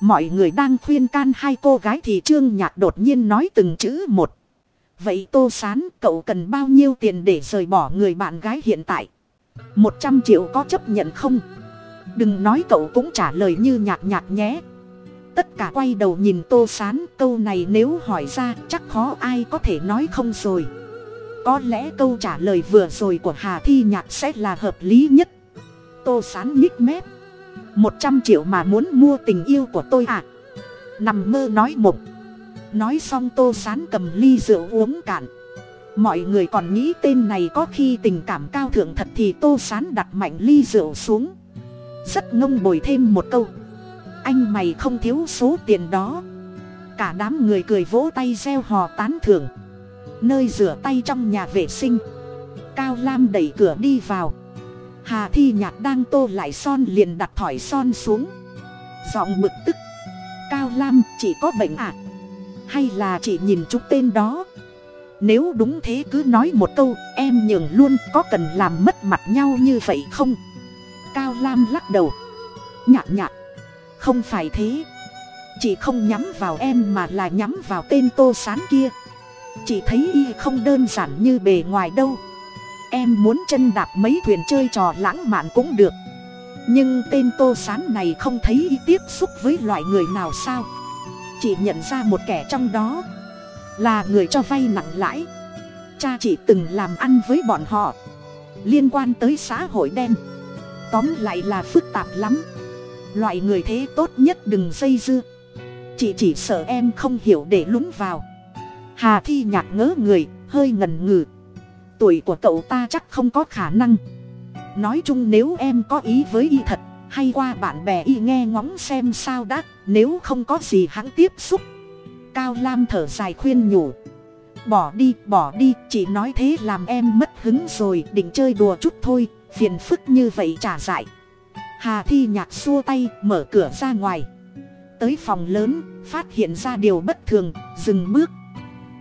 mọi người đang khuyên can hai cô gái thì trương nhạc đột nhiên nói từng chữ một. Vậy tô sán, cậu cần bao nhiêu tiền để rời bỏ người bạn gái hiện tại? Một trăm triệu có chấp nhận không? Đừng nói cậu cũng trả lời như nhạc nhạc nhé. Tất cả quay đầu nhìn tô sán, câu này nếu hỏi ra, chắc khó ai có thể nói không rồi. Có lẽ câu trả lời vừa rồi của hà thi nhạc sẽ là hợp lý nhất. Tô sán nhích mép một trăm triệu mà muốn mua tình yêu của tôi à? Nằm mơ nói mộng. Nói xong tô sán cầm ly rượu uống cạn. Mọi người còn nghĩ tên này có khi tình cảm cao thượng thật thì tô sán đặt mạnh ly rượu xuống. Rất ngông bồi thêm một câu. Anh mày không thiếu số tiền đó. Cả đám người cười vỗ tay gieo hò tán thưởng. Nơi rửa tay trong nhà vệ sinh. Cao lam đẩy cửa đi vào hà thi nhạc đang tô lại son liền đặt thỏi son xuống. Giọng bực tức. Cao lam chỉ có bệnh ạ à? hay là chị nhìn chút tên đó? Nếu đúng thế cứ nói một câu, em nhường luôn, có cần làm mất mặt nhau như vậy không? Cao lam lắc đầu. Nhạc nhạc. Không phải thế. Chị không nhắm vào em mà là nhắm vào tên tô sán kia. Chị thấy y không đơn giản như bề ngoài đâu em muốn chân đạp mấy thuyền chơi trò lãng mạn cũng được. Nhưng tên tô sán này không thấy y tiếp xúc với loại người nào sao? Chị nhận ra một kẻ trong đó là người cho vay nặng lãi. Cha chị từng làm ăn với bọn họ. Liên quan tới xã hội đen. Tóm lại là phức tạp lắm. Loại người thế tốt nhất đừng dây dưa. Chị chỉ sợ em không hiểu để lún vào. Hà thi nhạc ngớ người, hơi ngần ngừ tuổi của cậu ta chắc không có khả năng. Nói chung nếu em có ý với y thật, hay qua bạn bè y nghe ngóng xem sao đã, nếu không có gì hãng tiếp xúc. Cao lam thở dài khuyên nhủ. Bỏ đi bỏ đi chị nói thế làm em mất hứng rồi, định chơi đùa chút thôi, phiền phức như vậy trả dại. Hà thi nhạc xua tay, mở cửa ra ngoài. Tới phòng lớn, phát hiện ra điều bất thường, dừng bước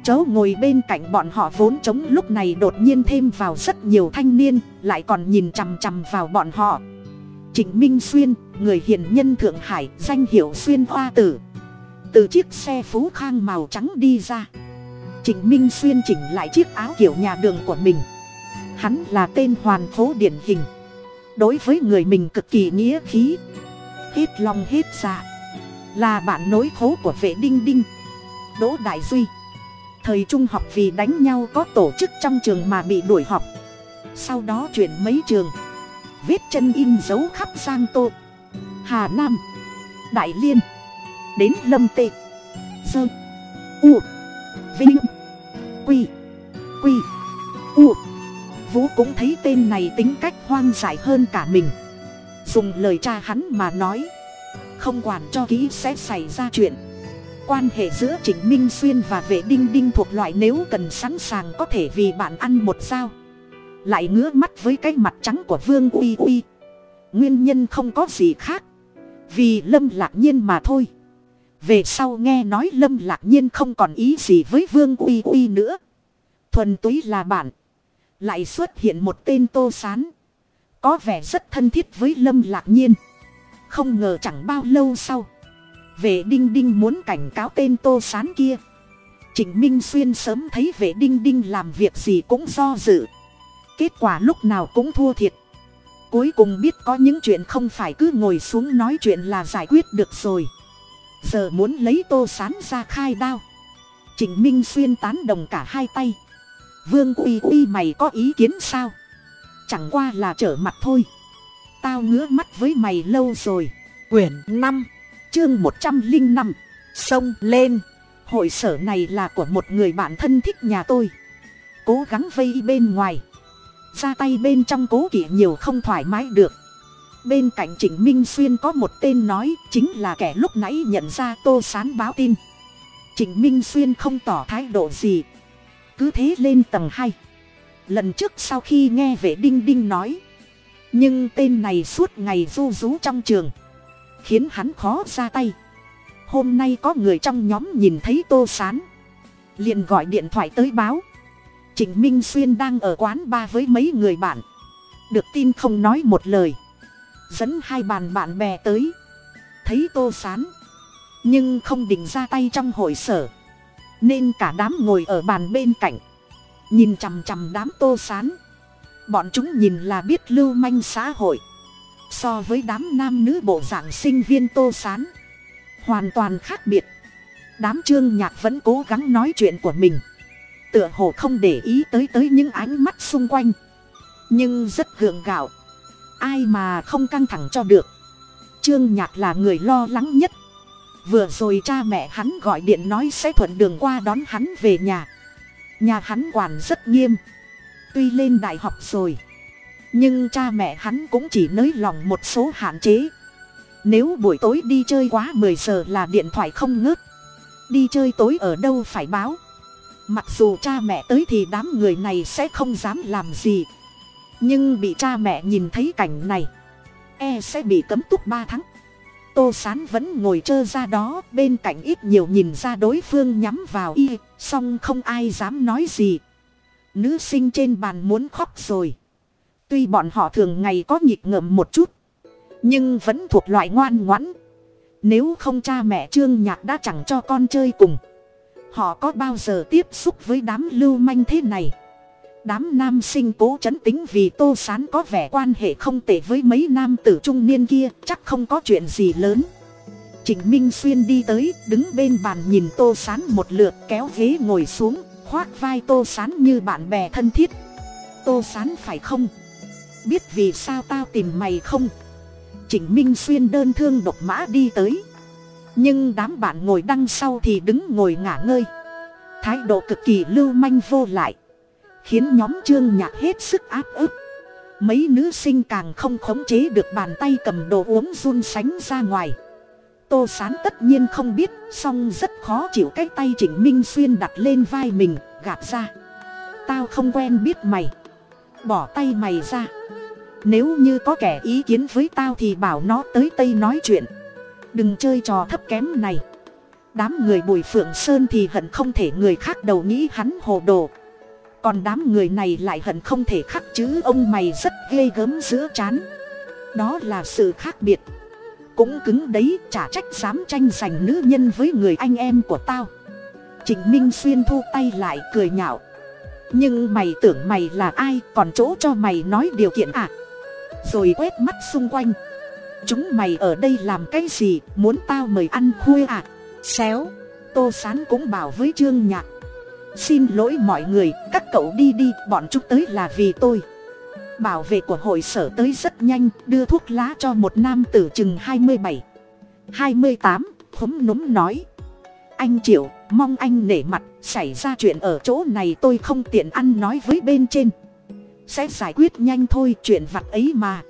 chỗ ngồi bên cạnh bọn họ vốn trống lúc này đột nhiên thêm vào rất nhiều thanh niên, lại còn nhìn chằm chằm vào bọn họ. Trịnh minh xuyên, người hiền nhân thượng hải, danh hiệu xuyên hoa tử. Từ chiếc xe phú khang màu trắng đi ra. Trịnh minh xuyên chỉnh lại chiếc áo kiểu nhà đường của mình. Hắn là tên hoàn phố điển hình. Đối với người mình cực kỳ nghĩa khí. Hết lòng hết dạ. Là bạn nối khố của vệ đinh đinh. Đỗ đại duy thời trung học vì đánh nhau có tổ chức trong trường mà bị đuổi học. Sau đó chuyển mấy trường. Vết chân in dấu khắp giang tô. Hà nam. Đại liên. Đến lâm tê dơ u. Vinh. Quy. Quy. U. Vũ cũng thấy tên này tính cách hoang dại hơn cả mình. Dùng lời cha hắn mà nói. Không quản cho kỹ sẽ xảy ra chuyện quan hệ giữa trịnh minh xuyên và vệ đinh đinh thuộc loại nếu cần sẵn sàng có thể vì bạn ăn một dao. Lại ngứa mắt với cái mặt trắng của vương uy uy. Nguyên nhân không có gì khác. Vì lâm lạc nhiên mà thôi. Về sau nghe nói lâm lạc nhiên không còn ý gì với vương uy uy nữa. Thuần túy là bạn. Lại xuất hiện một tên tô sán. Có vẻ rất thân thiết với lâm lạc nhiên. Không ngờ chẳng bao lâu sau vệ đinh đinh muốn cảnh cáo tên tô sán kia. Trịnh minh xuyên sớm thấy vệ đinh đinh làm việc gì cũng do dự. Kết quả lúc nào cũng thua thiệt. Cuối cùng biết có những chuyện không phải cứ ngồi xuống nói chuyện là giải quyết được rồi. Giờ muốn lấy tô sán ra khai đao. Trịnh minh xuyên tán đồng cả hai tay. Vương uy uy mày có ý kiến sao? Chẳng qua là trở mặt thôi. Tao ngứa mắt với mày lâu rồi. Quyển năm chương một trăm linh năm, sông lên. Hội sở này là của một người bạn thân thích nhà tôi. Cố gắng vây bên ngoài. Ra tay bên trong cố kỵ nhiều không thoải mái được. Bên cạnh trịnh minh xuyên có một tên nói chính là kẻ lúc nãy nhận ra tô sán báo tin. Trịnh minh xuyên không tỏ thái độ gì. Cứ thế lên tầng hai. Lần trước sau khi nghe về đinh đinh nói. Nhưng tên này suốt ngày du rú trong trường khiến hắn khó ra tay. Hôm nay có người trong nhóm nhìn thấy tô sán. Liền gọi điện thoại tới báo. Trịnh minh xuyên đang ở quán ba với mấy người bạn. Được tin không nói một lời. Dẫn hai bàn bạn bè tới. Thấy tô sán. Nhưng không định ra tay trong hội sở. Nên cả đám ngồi ở bàn bên cạnh. Nhìn chằm chằm đám tô sán. Bọn chúng nhìn là biết lưu manh xã hội so với đám nam nữ bộ dạng sinh viên tô sán. Hoàn toàn khác biệt. Đám trương nhạc vẫn cố gắng nói chuyện của mình. Tựa hồ không để ý tới tới những ánh mắt xung quanh. Nhưng rất gượng gạo. Ai mà không căng thẳng cho được. Trương nhạc là người lo lắng nhất. Vừa rồi cha mẹ hắn gọi điện nói sẽ thuận đường qua đón hắn về nhà. Nhà hắn quản rất nghiêm. Tuy lên đại học rồi nhưng cha mẹ hắn cũng chỉ nới lòng một số hạn chế. Nếu buổi tối đi chơi quá mười giờ là điện thoại không ngớt. Đi chơi tối ở đâu phải báo. Mặc dù cha mẹ tới thì đám người này sẽ không dám làm gì. Nhưng bị cha mẹ nhìn thấy cảnh này e sẽ bị cấm túc ba tháng. Tô sán vẫn ngồi trơ ra đó, bên cạnh ít nhiều nhìn ra đối phương nhắm vào y, song không ai dám nói gì. Nữ sinh trên bàn muốn khóc rồi tuy bọn họ thường ngày có nhịp ngợm một chút, nhưng vẫn thuộc loại ngoan ngoãn. Nếu không cha mẹ trương nhạc đã chẳng cho con chơi cùng, họ có bao giờ tiếp xúc với đám lưu manh thế này? Đám nam sinh cố chấn tính vì tô sán có vẻ quan hệ không tệ với mấy nam tử trung niên kia, chắc không có chuyện gì lớn. Trịnh minh xuyên đi tới, đứng bên bàn nhìn tô sán một lượt kéo ghế ngồi xuống, khoác vai tô sán như bạn bè thân thiết. Tô sán phải không? Biết vì sao tao tìm mày không? Trịnh minh xuyên đơn thương độc mã đi tới. Nhưng đám bạn ngồi đằng sau thì đứng ngồi ngả ngơi. Thái độ cực kỳ lưu manh vô lại. Khiến nhóm trương nhạc hết sức áp ức. Mấy nữ sinh càng không khống chế được bàn tay cầm đồ uống run sánh ra ngoài. Tô sán tất nhiên không biết, song rất khó chịu cái tay trịnh minh xuyên đặt lên vai mình, gạt ra. Tao không quen biết mày bỏ tay mày ra. Nếu như có kẻ ý kiến với tao thì bảo nó tới tây nói chuyện. Đừng chơi trò thấp kém này. Đám người bùi phượng sơn thì hận không thể người khác đầu nghĩ hắn hồ đồ. Còn đám người này lại hận không thể khắc chữ ông mày rất ghê gớm giữa chán. Đó là sự khác biệt. Cũng cứng đấy, chả trách dám tranh giành nữ nhân với người anh em của tao. Trịnh minh xuyên thu tay lại cười nhạo nhưng mày tưởng mày là ai còn chỗ cho mày nói điều kiện à? Rồi quét mắt xung quanh. Chúng mày ở đây làm cái gì muốn tao mời ăn khuya à? Xéo. Tô sán cũng bảo với trương nhạc. Xin lỗi mọi người các cậu đi đi bọn chúng tới là vì tôi. Bảo vệ của hội sở tới rất nhanh đưa thuốc lá cho một nam tử chừng hai mươi bảy hai mươi tám khúm núm nói. Anh triệu mong anh nể mặt, xảy ra chuyện ở chỗ này tôi không tiện ăn nói với bên trên. Sẽ giải quyết nhanh thôi, chuyện vặt ấy mà.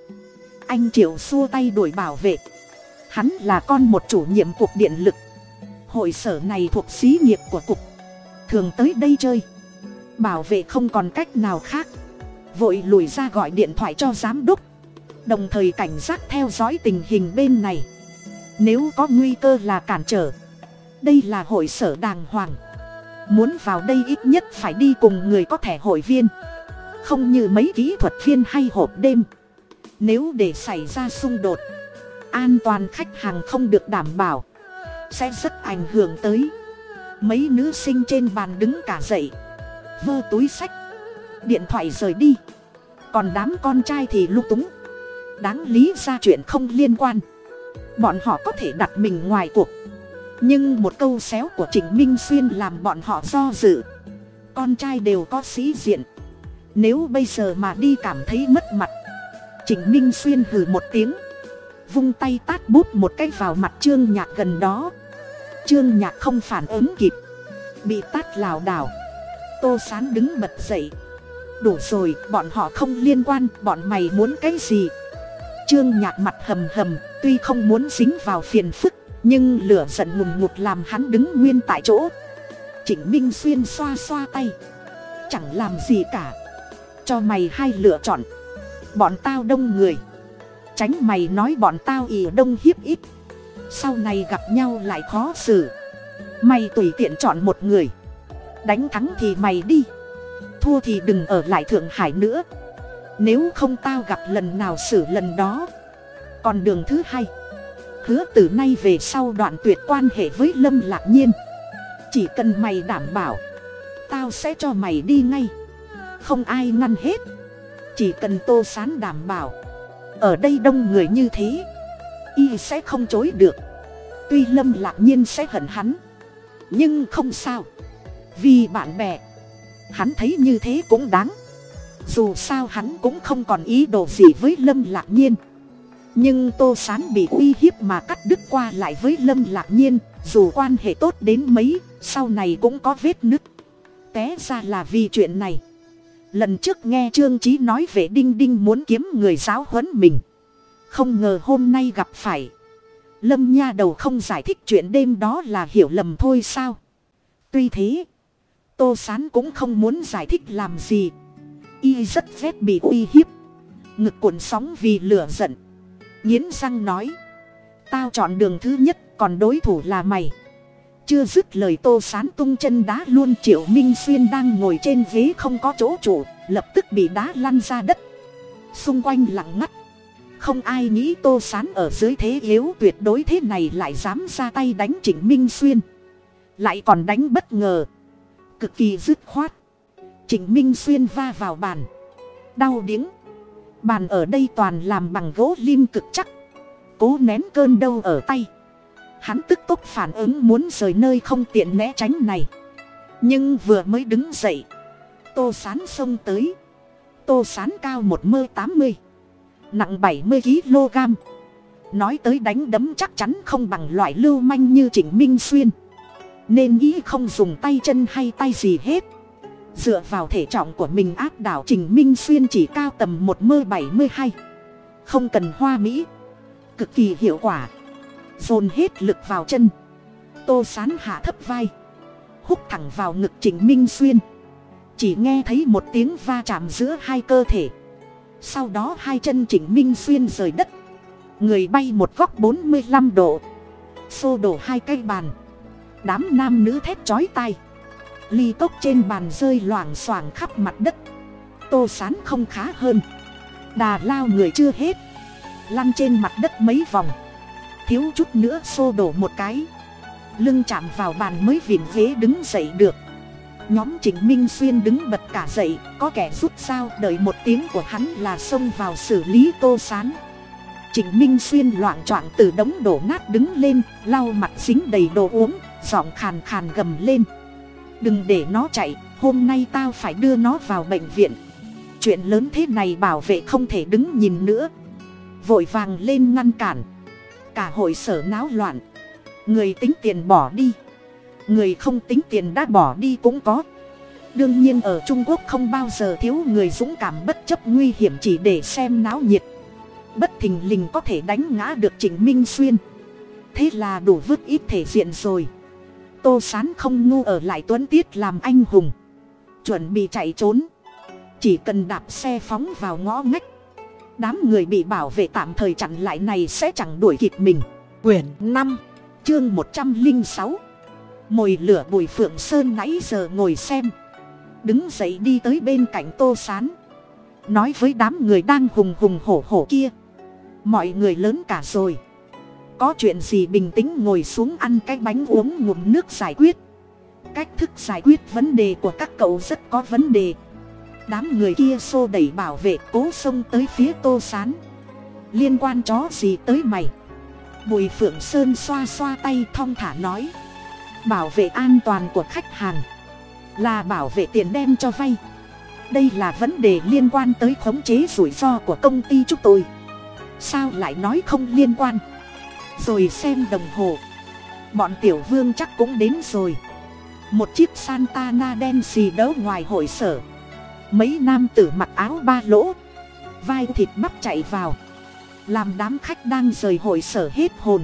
Anh triệu xua tay đuổi bảo vệ. Hắn là con một chủ nhiệm cục điện lực. Hội sở này thuộc xí nghiệp của cục. Thường tới đây chơi. Bảo vệ không còn cách nào khác. Vội lùi ra gọi điện thoại cho giám đốc. Đồng thời cảnh giác theo dõi tình hình bên này. Nếu có nguy cơ là cản trở đây là hội sở đàng hoàng. Muốn vào đây ít nhất phải đi cùng người có thẻ hội viên. Không như mấy kỹ thuật viên hay hộp đêm. Nếu để xảy ra xung đột, an toàn khách hàng không được đảm bảo, sẽ rất ảnh hưởng tới. Mấy nữ sinh trên bàn đứng cả dậy, vơ túi sách, điện thoại rời đi. Còn đám con trai thì lung túng. Đáng lý ra chuyện không liên quan. Bọn họ có thể đặt mình ngoài cuộc nhưng một câu xéo của trịnh minh xuyên làm bọn họ do dự. Con trai đều có sĩ diện. Nếu bây giờ mà đi cảm thấy mất mặt, trịnh minh xuyên hừ một tiếng, vung tay tát bút một cái vào mặt trương nhạc gần đó. Trương nhạc không phản ứng kịp, bị tát lảo đảo. Tô sán đứng bật dậy. Đủ rồi, bọn họ không liên quan, bọn mày muốn cái gì? Trương nhạc mặt hầm hầm, tuy không muốn dính vào phiền phức nhưng lửa giận ngùng ngụt làm hắn đứng nguyên tại chỗ. Trịnh minh xuyên xoa xoa tay. Chẳng làm gì cả. Cho mày hai lựa chọn. Bọn tao đông người. Tránh mày nói bọn tao ì đông hiếp ít. Sau này gặp nhau lại khó xử. Mày tùy tiện chọn một người. Đánh thắng thì mày đi. Thua thì đừng ở lại thượng hải nữa. Nếu không tao gặp lần nào xử lần đó. Còn đường thứ hai hứa từ nay về sau đoạn tuyệt quan hệ với lâm lạc nhiên. Chỉ cần mày đảm bảo, tao sẽ cho mày đi ngay. Không ai ngăn hết. Chỉ cần tô sán đảm bảo, ở đây đông người như thế, y sẽ không chối được. Tuy lâm lạc nhiên sẽ hận hắn, nhưng không sao. Vì bạn bè, hắn thấy như thế cũng đáng. Dù sao hắn cũng không còn ý đồ gì với lâm lạc nhiên nhưng tô sán bị uy hiếp mà cắt đứt qua lại với lâm lạc nhiên, dù quan hệ tốt đến mấy, sau này cũng có vết nứt. Té ra là vì chuyện này. Lần trước nghe trương trí nói về đinh đinh muốn kiếm người giáo huấn mình. Không ngờ hôm nay gặp phải. Lâm nha đầu không giải thích chuyện đêm đó là hiểu lầm thôi sao? Tuy thế, tô sán cũng không muốn giải thích làm gì. Y rất rét bị uy hiếp. Ngực cuộn sóng vì lửa giận nghiến răng nói. Tao chọn đường thứ nhất, còn đối thủ là mày. Chưa dứt lời tô sán tung chân đá luôn, triệu minh xuyên đang ngồi trên ghế không có chỗ trụ, lập tức bị đá lăn ra đất. Xung quanh lặng ngắt. Không ai nghĩ tô sán ở dưới thế yếu tuyệt đối thế này lại dám ra tay đánh trịnh minh xuyên. Lại còn đánh bất ngờ. Cực kỳ dứt khoát. Trịnh minh xuyên va vào bàn. Đau điếng bàn ở đây toàn làm bằng gỗ lim cực chắc. Cố nén cơn đau ở tay. Hắn tức tốc phản ứng muốn rời nơi không tiện né tránh này. Nhưng vừa mới đứng dậy. Tô sán xông tới. Tô sán cao một mơ tám mươi. Nặng bảy mươi kg nói tới đánh đấm chắc chắn không bằng loại lưu manh như trịnh minh xuyên. Nên nghĩ không dùng tay chân hay tay gì hết dựa vào thể trọng của mình áp đảo trình minh xuyên chỉ cao tầm một mơ bảy mươi hai. Không cần hoa mỹ. Cực kỳ hiệu quả. Dồn hết lực vào chân. Tô sán hạ thấp vai. Hút thẳng vào ngực trình minh xuyên. Chỉ nghe thấy một tiếng va chạm giữa hai cơ thể. Sau đó hai chân trình minh xuyên rời đất. Người bay một góc bốn mươi lăm độ. Xô đổ hai cây bàn. Đám nam nữ thét chói tai ly cốc trên bàn rơi loảng xoảng khắp mặt đất. Tô sán không khá hơn. Đà lao người chưa hết. Lăn trên mặt đất mấy vòng. Thiếu chút nữa xô đổ một cái. Lưng chạm vào bàn mới vịn ghế đứng dậy được. Nhóm trịnh minh xuyên đứng bật cả dậy, có kẻ rút sao đợi một tiếng của hắn là xông vào xử lý tô sán. Trịnh minh xuyên loạn choạng từ đống đổ nát đứng lên, lau mặt dính đầy đồ uống, giọng khàn khàn gầm lên đừng để nó chạy, hôm nay tao phải đưa nó vào bệnh viện. Chuyện lớn thế này bảo vệ không thể đứng nhìn nữa. Vội vàng lên ngăn cản. Cả hội sở náo loạn. Người tính tiền bỏ đi. Người không tính tiền đã bỏ đi cũng có. Đương nhiên ở trung quốc không bao giờ thiếu người dũng cảm bất chấp nguy hiểm chỉ để xem náo nhiệt. Bất thình lình có thể đánh ngã được trịnh minh xuyên. Thế là đủ vứt ít thể diện rồi tô sán không ngu ở lại tuấn tiết làm anh hùng. Chuẩn bị chạy trốn. Chỉ cần đạp xe phóng vào ngõ ngách. Đám người bị bảo vệ tạm thời chặn lại này sẽ chẳng đuổi kịp mình. Quyển năm, chương một trăm linh sáu. Mồi lửa bùi phượng sơn nãy giờ ngồi xem. Đứng dậy đi tới bên cạnh tô sán. Nói với đám người đang hùng hùng hổ hổ kia. Mọi người lớn cả rồi có chuyện gì bình tĩnh ngồi xuống ăn cái bánh uống ngụm nước giải quyết. Cách thức giải quyết vấn đề của các cậu rất có vấn đề. Đám người kia xô đẩy bảo vệ cố xông tới phía tô sán. Liên quan chó gì tới mày? Bùi phượng sơn xoa xoa tay thong thả nói. Bảo vệ an toàn của khách hàng. Là bảo vệ tiền đem cho vay. Đây là vấn đề liên quan tới khống chế rủi ro của công ty chúng tôi. Sao lại nói không liên quan? Rồi xem đồng hồ. Bọn tiểu vương chắc cũng đến rồi. Một chiếc santana đen xì đấu ngoài hội sở. Mấy nam tử mặc áo ba lỗ, vai thịt bắp chạy vào. Làm đám khách đang rời hội sở hết hồn.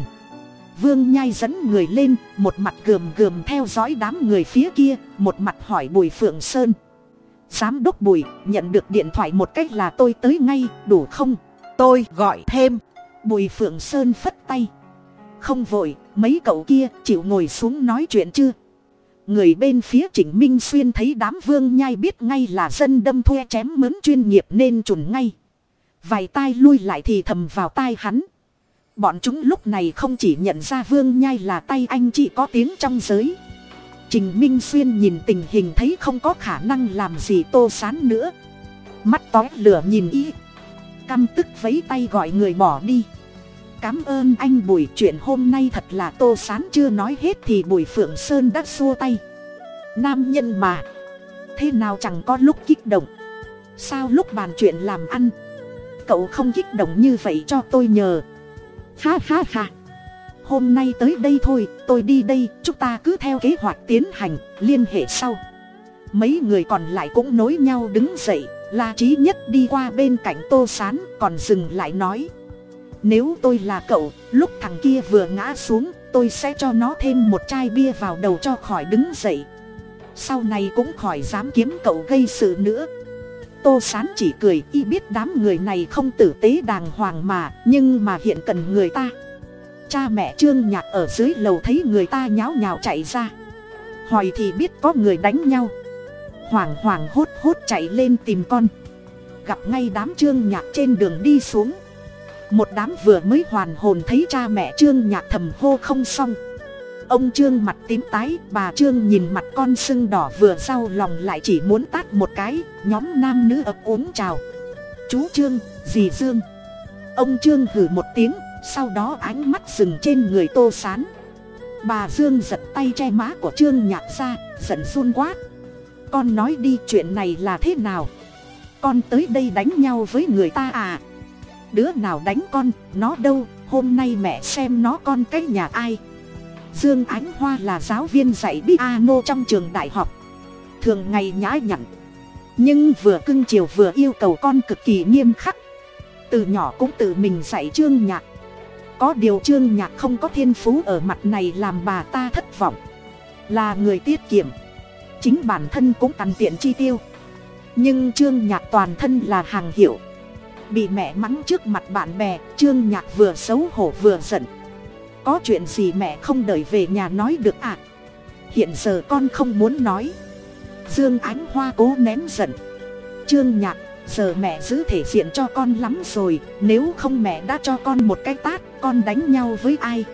Vương nhai dẫn người lên, một mặt gườm gườm theo dõi đám người phía kia, một mặt hỏi bùi phượng sơn. Giám đốc bùi, nhận được điện thoại một cách là tôi tới ngay, đủ không? Tôi gọi thêm. Bùi phượng sơn phất tay không vội, mấy cậu kia chịu ngồi xuống nói chuyện chưa? Người bên phía trịnh minh xuyên thấy đám vương nhai biết ngay là dân đâm thuê chém mướn chuyên nghiệp nên trùn ngay. Vài tai lui lại thì thầm vào tai hắn. Bọn chúng lúc này không chỉ nhận ra vương nhai là tay anh chị có tiếng trong giới. Trình minh xuyên nhìn tình hình thấy không có khả năng làm gì tô sán nữa. Mắt tói lửa nhìn y. Căm tức vấy tay gọi người bỏ đi cám ơn anh bùi, chuyện hôm nay thật là tô sán, chưa nói hết thì bùi phượng sơn đã xua tay. Nam nhân mà, thế nào chẳng có lúc kích động? Sao lúc bàn chuyện làm ăn, cậu không kích động như vậy cho tôi nhờ? Ha ha ha, hôm nay tới đây thôi, tôi đi đây, chúng ta cứ theo kế hoạch tiến hành, liên hệ sau. Mấy người còn lại cũng nối nhau đứng dậy, la trí nhất đi qua bên cạnh tô sán, còn dừng lại nói nếu tôi là cậu, lúc thằng kia vừa ngã xuống, tôi sẽ cho nó thêm một chai bia vào đầu cho khỏi đứng dậy. Sau này cũng khỏi dám kiếm cậu gây sự nữa. Tô sán chỉ cười, y biết đám người này không tử tế đàng hoàng mà, nhưng mà hiện cần người ta. Cha mẹ trương nhạc ở dưới lầu thấy người ta nháo nhào chạy ra. Hỏi thì biết có người đánh nhau. Hoảng hoảng hốt hốt chạy lên tìm con. Gặp ngay đám trương nhạc trên đường đi xuống một đám vừa mới hoàn hồn thấy cha mẹ trương nhạc thầm hô không xong. Ông trương mặt tím tái, bà trương nhìn mặt con sưng đỏ vừa sau lòng lại chỉ muốn tát một cái, nhóm nam nữ ập uống chào. Chú trương, dì dương. Ông trương hử một tiếng, sau đó ánh mắt dừng trên người tô sán. Bà dương giật tay che má của trương nhạc ra, giận run quát. Con nói đi, chuyện này là thế nào? Con tới đây đánh nhau với người ta à? Đứa nào đánh con, nó đâu, hôm nay mẹ xem nó con cái nhà ai. Dương ánh hoa là giáo viên dạy piano trong trường đại học. Thường ngày nhã nhặn. Nhưng vừa cưng chiều vừa yêu cầu con cực kỳ nghiêm khắc. Từ nhỏ cũng tự mình dạy trương nhạc. Có điều trương nhạc không có thiên phú ở mặt này làm bà ta thất vọng. Là người tiết kiệm. Chính bản thân cũng tằn tiện chi tiêu. Nhưng trương nhạc toàn thân là hàng hiệu bị mẹ mắng trước mặt bạn bè, trương nhạc vừa xấu hổ vừa giận. Có chuyện gì mẹ không đợi về nhà nói được à? Hiện giờ con không muốn nói. Dương ánh hoa cố nén giận. Trương nhạc, giờ mẹ giữ thể diện cho con lắm rồi, nếu không mẹ đã cho con một cái tát, con đánh nhau với ai?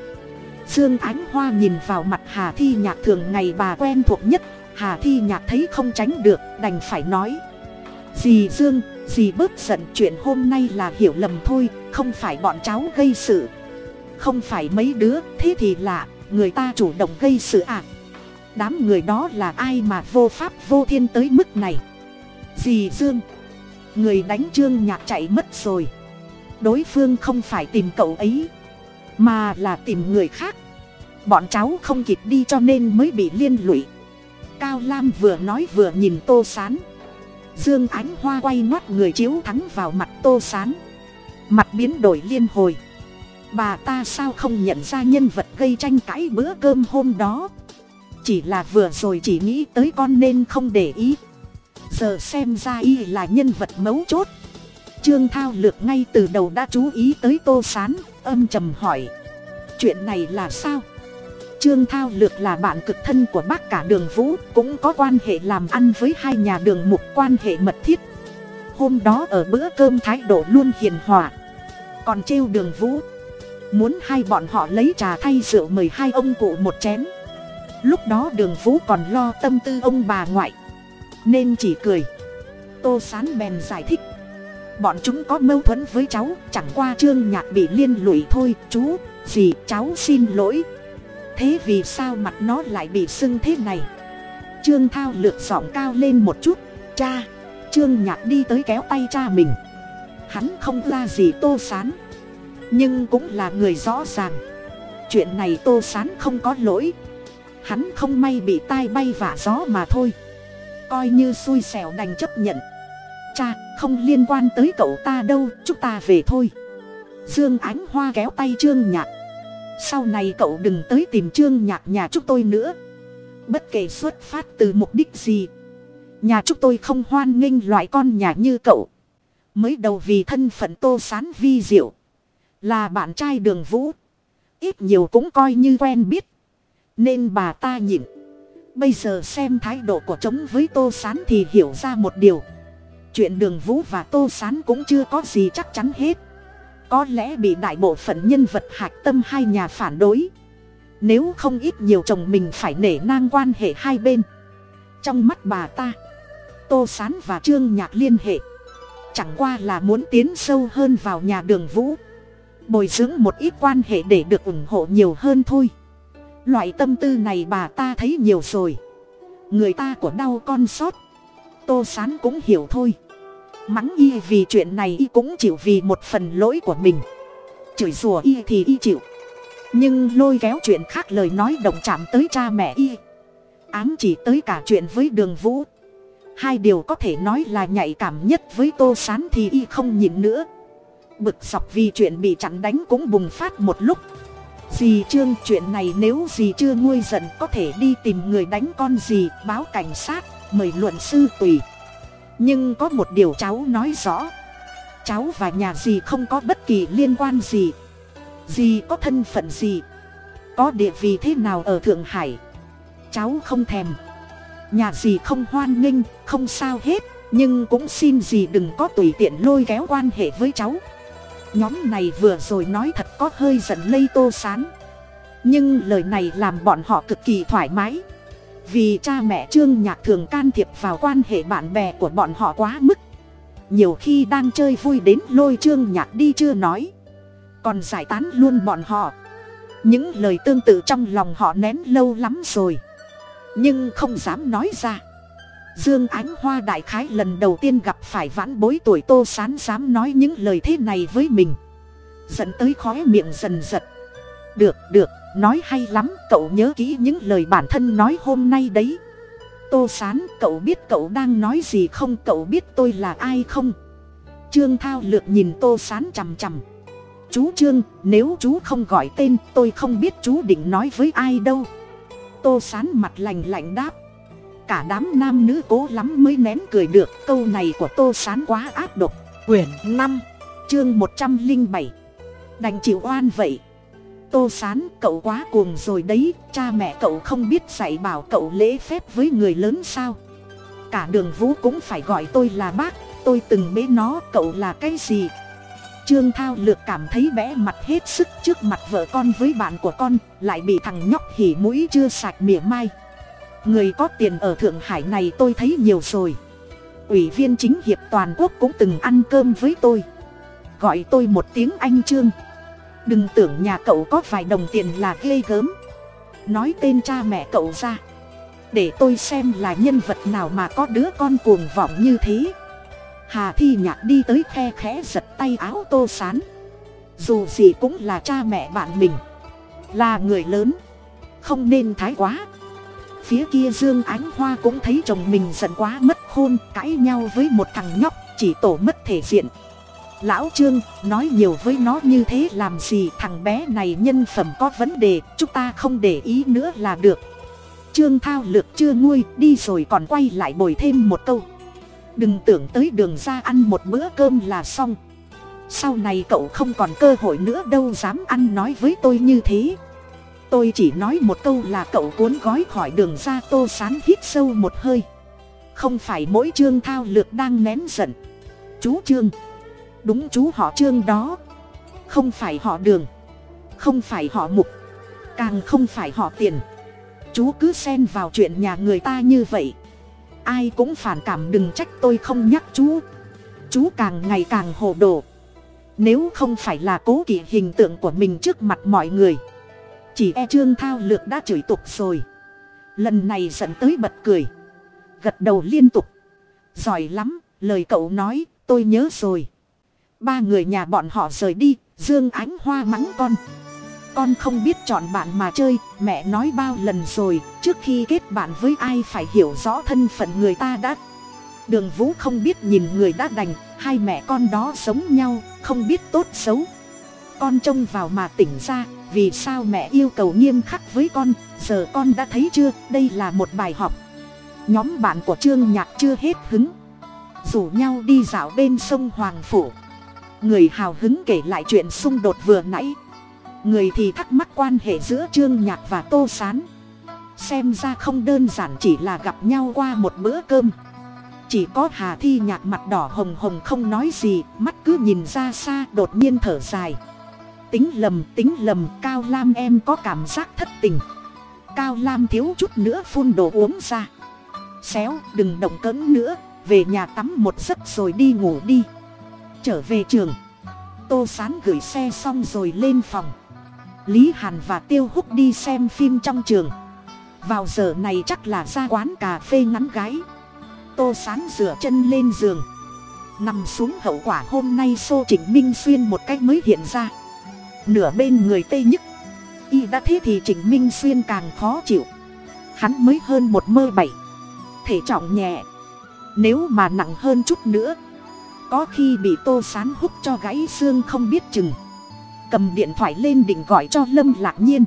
Dương ánh hoa nhìn vào mặt hà thi nhạc thường ngày bà quen thuộc nhất, hà thi nhạc thấy không tránh được, đành phải nói. Dì dương dì bớt giận chuyện hôm nay là hiểu lầm thôi, không phải bọn cháu gây sự. Không phải mấy đứa, thế thì lạ người ta chủ động gây sự à? Đám người đó là ai mà vô pháp vô thiên tới mức này? Dì dương, người đánh trương nhạc chạy mất rồi. Đối phương không phải tìm cậu ấy, mà là tìm người khác. Bọn cháu không kịp đi cho nên mới bị liên lụy. Cao lam vừa nói vừa nhìn tô sán dương ánh hoa quay ngoắt người chiếu thắng vào mặt tô sán. Mặt biến đổi liên hồi. Bà ta sao không nhận ra nhân vật gây tranh cãi bữa cơm hôm đó? Chỉ là vừa rồi chỉ nghĩ tới con nên không để ý. Giờ xem ra y là nhân vật mấu chốt. Trương thao lược ngay từ đầu đã chú ý tới tô s á n âm trầm hỏi. Chuyện này là sao? Trương thao lược là bạn cực thân của bác cả đường vũ, cũng có quan hệ làm ăn với hai nhà đường mục quan hệ mật thiết. Hôm đó ở bữa cơm thái độ luôn hiền hòa. Còn trêu đường vũ, muốn hai bọn họ lấy trà thay rượu mời hai ông cụ một chén. Lúc đó đường vũ còn lo tâm tư ông bà ngoại, nên chỉ cười. Tô sán bèn giải thích, bọn chúng có mâu thuẫn với cháu, chẳng qua trương nhạc bị liên lụy thôi, chú gì cháu xin lỗi thế vì sao mặt nó lại bị sưng thế này? Trương thao lược giọng cao lên một chút. Cha, trương nhạc đi tới kéo tay cha mình. Hắn không ra gì tô sán. Nhưng cũng là người rõ ràng. Chuyện này tô sán không có lỗi. Hắn không may bị tai bay vả gió mà thôi. Coi như xui xẻo đành chấp nhận. Cha, không liên quan tới cậu ta đâu, chúng ta về thôi. Dương ánh hoa kéo tay trương nhạc sau này cậu đừng tới tìm trương nhạc nhà chúng tôi nữa. Bất kể xuất phát từ mục đích gì, nhà chúng tôi không hoan nghênh loại con nhà như cậu. Mới đầu vì thân phận tô sán vi diệu, là bạn trai đường vũ, ít nhiều cũng coi như quen biết. Nên bà ta nhịn. Bây giờ xem thái độ của chống với tô sán thì hiểu ra một điều. Chuyện đường vũ và tô sán cũng chưa có gì chắc chắn hết có lẽ bị đại bộ phận nhân vật hạc tâm hai nhà phản đối. Nếu không ít nhiều chồng mình phải nể nang quan hệ hai bên. Trong mắt bà ta, tô s á n và trương nhạc liên hệ. Chẳng qua là muốn tiến sâu hơn vào nhà đường vũ. Bồi dưỡng một ít quan hệ để được ủng hộ nhiều hơn thôi. Loại tâm tư này bà ta thấy nhiều rồi. Người ta của đau con sót. Tô sán cũng hiểu thôi mắng y vì chuyện này y cũng chịu vì một phần lỗi của mình. Chửi rủa y thì y chịu. Nhưng lôi kéo chuyện khác lời nói động chạm tới cha mẹ y. Ám chỉ tới cả chuyện với đường vũ. Hai điều có thể nói là nhạy cảm nhất với tô sán thì y không nhìn nữa. Bực dọc vì chuyện bị chặn đánh cũng bùng phát một lúc. Dì trương, chuyện này nếu dì chưa nguôi giận có thể đi tìm người đánh con dì, báo cảnh sát, mời luận sư tùy nhưng có một điều cháu nói rõ. Cháu và nhà dì không có bất kỳ liên quan gì. Dì có thân phận gì? Có địa vị thế nào ở thượng hải? Cháu không thèm. Nhà dì không hoan nghênh, không sao hết, nhưng cũng xin dì đừng có tùy tiện lôi kéo quan hệ với cháu. Nhóm này vừa rồi nói thật có hơi giận lây tô sán. Nhưng lời này làm bọn họ cực kỳ thoải mái vì cha mẹ trương nhạc thường can thiệp vào quan hệ bạn bè của bọn họ quá mức. Nhiều khi đang chơi vui đến lôi trương nhạc đi chưa nói. Còn giải tán luôn bọn họ. Những lời tương tự trong lòng họ nén lâu lắm rồi. Nhưng không dám nói ra. Dương ánh hoa đại khái lần đầu tiên gặp phải vãn bối tuổi tô sán dám nói những lời thế này với mình. Dẫn tới khói miệng dần giật. Được được nói hay lắm, cậu nhớ kỹ những lời bản thân nói hôm nay đấy. Tô sán, cậu biết cậu đang nói gì không? Cậu biết tôi là ai không? Trương thao lược nhìn tô sán chằm chằm. Chú trương, nếu chú không gọi tên, tôi không biết chú định nói với ai đâu. Tô sán mặt lành lạnh đáp. Cả đám nam nữ cố lắm mới nén cười được. Câu này của tô sán quá áp độc. Quyển năm, chương một trăm linh bảy. Đành chịu oan vậy tô sán, cậu quá cuồng rồi đấy, cha mẹ cậu không biết dạy bảo cậu lễ phép với người lớn sao? Cả đường vũ cũng phải gọi tôi là bác, tôi từng bế nó, cậu là cái gì? Trương thao lược cảm thấy bẽ mặt hết sức trước mặt vợ con với bạn của con, lại bị thằng nhóc hỉ mũi chưa sạch mỉa mai. Người có tiền ở thượng hải này tôi thấy nhiều rồi. Ủy viên chính hiệp toàn quốc cũng từng ăn cơm với tôi. Gọi tôi một tiếng anh trương đừng tưởng nhà cậu có vài đồng tiền là ghê gớm. Nói tên cha mẹ cậu ra. Để tôi xem là nhân vật nào mà có đứa con cuồng vọng như thế. Hà thi nhạc đi tới khe khẽ giật tay áo tô sán. Dù gì cũng là cha mẹ bạn mình. Là người lớn. Không nên thái quá. Phía kia dương ánh hoa cũng thấy chồng mình giận quá mất khôn, cãi nhau với một thằng nhóc, chỉ tổ mất thể diện lão trương, nói nhiều với nó như thế làm gì thằng bé này nhân phẩm có vấn đề, chúng ta không để ý nữa là được. Trương thao lược chưa nguôi, đi rồi còn quay lại bồi thêm một câu. Đừng tưởng tới đường ra ăn một bữa cơm là xong. Sau này cậu không còn cơ hội nữa đâu dám ăn nói với tôi như thế. Tôi chỉ nói một câu là cậu cuốn gói khỏi đường ra tô sán hít sâu một hơi. Không phải mỗi trương thao lược đang nén giận. Chú trương đúng chú họ trương đó. Không phải họ đường. Không phải họ mục. Càng không phải họ tiền. Chú cứ xen vào chuyện nhà người ta như vậy. Ai cũng phản cảm đừng trách tôi không nhắc chú. Chú càng ngày càng hồ đồ. Nếu không phải là cố kỵ hình tượng của mình trước mặt mọi người. Chỉ e trương thao lược đã chửi tục rồi. Lần này dẫn tới bật cười. Gật đầu liên tục. Giỏi lắm, lời cậu nói, tôi nhớ rồi ba người nhà bọn họ rời đi, dương ánh hoa mắng con. Con không biết chọn bạn mà chơi, mẹ nói bao lần rồi, trước khi kết bạn với ai phải hiểu rõ thân phận người ta đã. Đường vũ không biết nhìn người đã đành, hai mẹ con đó sống nhau, không biết tốt xấu. Con trông vào mà tỉnh ra, vì sao mẹ yêu cầu nghiêm khắc với con, giờ con đã thấy chưa, đây là một bài học. Nhóm bạn của trương nhạc chưa hết hứng. Rủ nhau đi dạo bên sông hoàng phủ người hào hứng kể lại chuyện xung đột vừa nãy. Người thì thắc mắc quan hệ giữa trương nhạc và tô s á n xem ra không đơn giản chỉ là gặp nhau qua một bữa cơm. Chỉ có hà thi nhạc mặt đỏ hồng hồng không nói gì, mắt cứ nhìn ra xa, đột nhiên thở dài. Tính lầm tính lầm, cao lam em có cảm giác thất tình. Cao lam thiếu chút nữa phun đồ uống ra. Xéo, đừng động cấn nữa, về nhà tắm một giấc rồi đi ngủ đi trở về trường. Tô sán gửi xe xong rồi lên phòng. Lý hàn và tiêu húc đi xem phim trong trường. Vào giờ này chắc là ra quán cà phê ngắn gái. Tô sán rửa chân lên giường. Nằm xuống hậu quả hôm nay xô trịnh minh xuyên một cách mới hiện ra. Nửa bên người tây nhức. Y đã thế thì trịnh minh xuyên càng khó chịu. Hắn mới hơn một mơ bảy. Thể trọng nhẹ. Nếu mà nặng hơn chút nữa có khi bị tô sán hút cho gãy xương không biết chừng. Cầm điện thoại lên định gọi cho lâm lạc nhiên.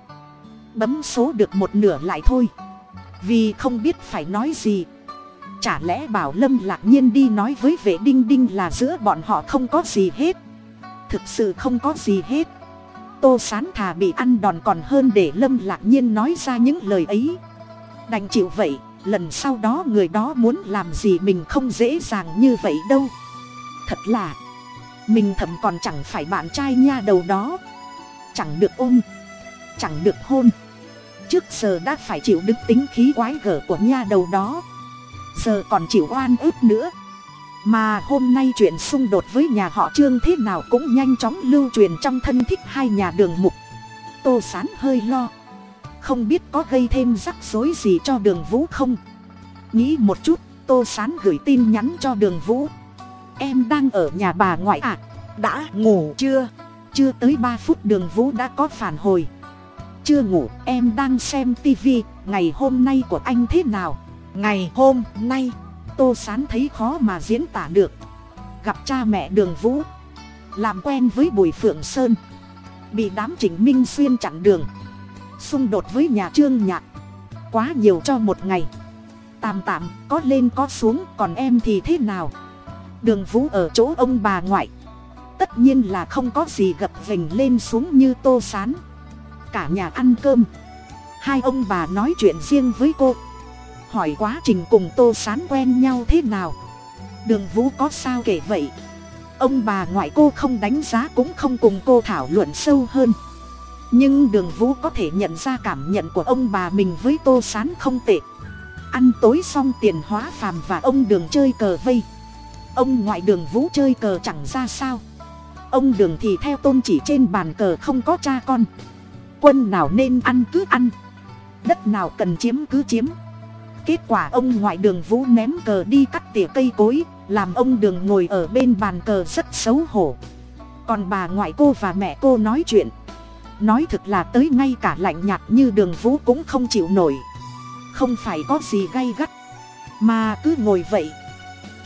Bấm số được một nửa lại thôi. Vì không biết phải nói gì. Chả lẽ bảo lâm lạc nhiên đi nói với vệ đinh đinh là giữa bọn họ không có gì hết. Thực sự không có gì hết. Tô sán thà bị ăn đòn còn hơn để lâm lạc nhiên nói ra những lời ấy. Đành chịu vậy, lần sau đó người đó muốn làm gì mình không dễ dàng như vậy đâu thật là mình thầm còn chẳng phải bạn trai nha đầu đó. Chẳng được ôm. Chẳng được hôn. Trước giờ đã phải chịu đứng tính khí quái gở của nha đầu đó. Giờ còn chịu oan ức nữa. Mà hôm nay chuyện xung đột với nhà họ trương thế nào cũng nhanh chóng lưu truyền trong thân thích hai nhà đường mục. Tô sán hơi lo. Không biết có gây thêm rắc rối gì cho đường vũ không? Nghĩ một chút, tô sán gửi tin nhắn cho đường vũ em đang ở nhà bà ngoại ạ. À, đã ngủ chưa? Chưa tới ba phút đường vũ đã có phản hồi. Chưa ngủ em đang xem tivi ngày hôm nay của anh thế nào? Ngày hôm nay? Tô sán thấy khó mà diễn tả được. Gặp cha mẹ đường vũ. Làm quen với bùi phượng sơn. Bị đám trịnh minh xuyên chặn đường. Xung đột với nhà trương nhạc. Quá nhiều cho một ngày. Tạm tạm có lên có xuống còn em thì thế nào đường vũ ở chỗ ông bà ngoại. Tất nhiên là không có gì gập vềnh lên xuống như tô sán. Cả nhà ăn cơm. Hai ông bà nói chuyện riêng với cô. Hỏi quá trình cùng tô sán quen nhau thế nào. Đường vũ có sao kể vậy? Ông bà ngoại cô không đánh giá cũng không cùng cô thảo luận sâu hơn. Nhưng đường vũ có thể nhận ra cảm nhận của ông bà mình với tô sán không tệ. Ăn tối xong tiền hóa phàm và ông đường chơi cờ vây ông ngoại đường vũ chơi cờ chẳng ra sao. Ông đường thì theo tôn chỉ trên bàn cờ không có cha con. Quân nào nên ăn cứ ăn. Đất nào cần chiếm cứ chiếm. Kết quả ông ngoại đường vũ ném cờ đi cắt tỉa cây cối, làm ông đường ngồi ở bên bàn cờ rất xấu hổ. Còn bà ngoại cô và mẹ cô nói chuyện. Nói thực là tới ngay cả lạnh nhạt như đường vũ cũng không chịu nổi. Không phải có gì gay gắt. Mà cứ ngồi vậy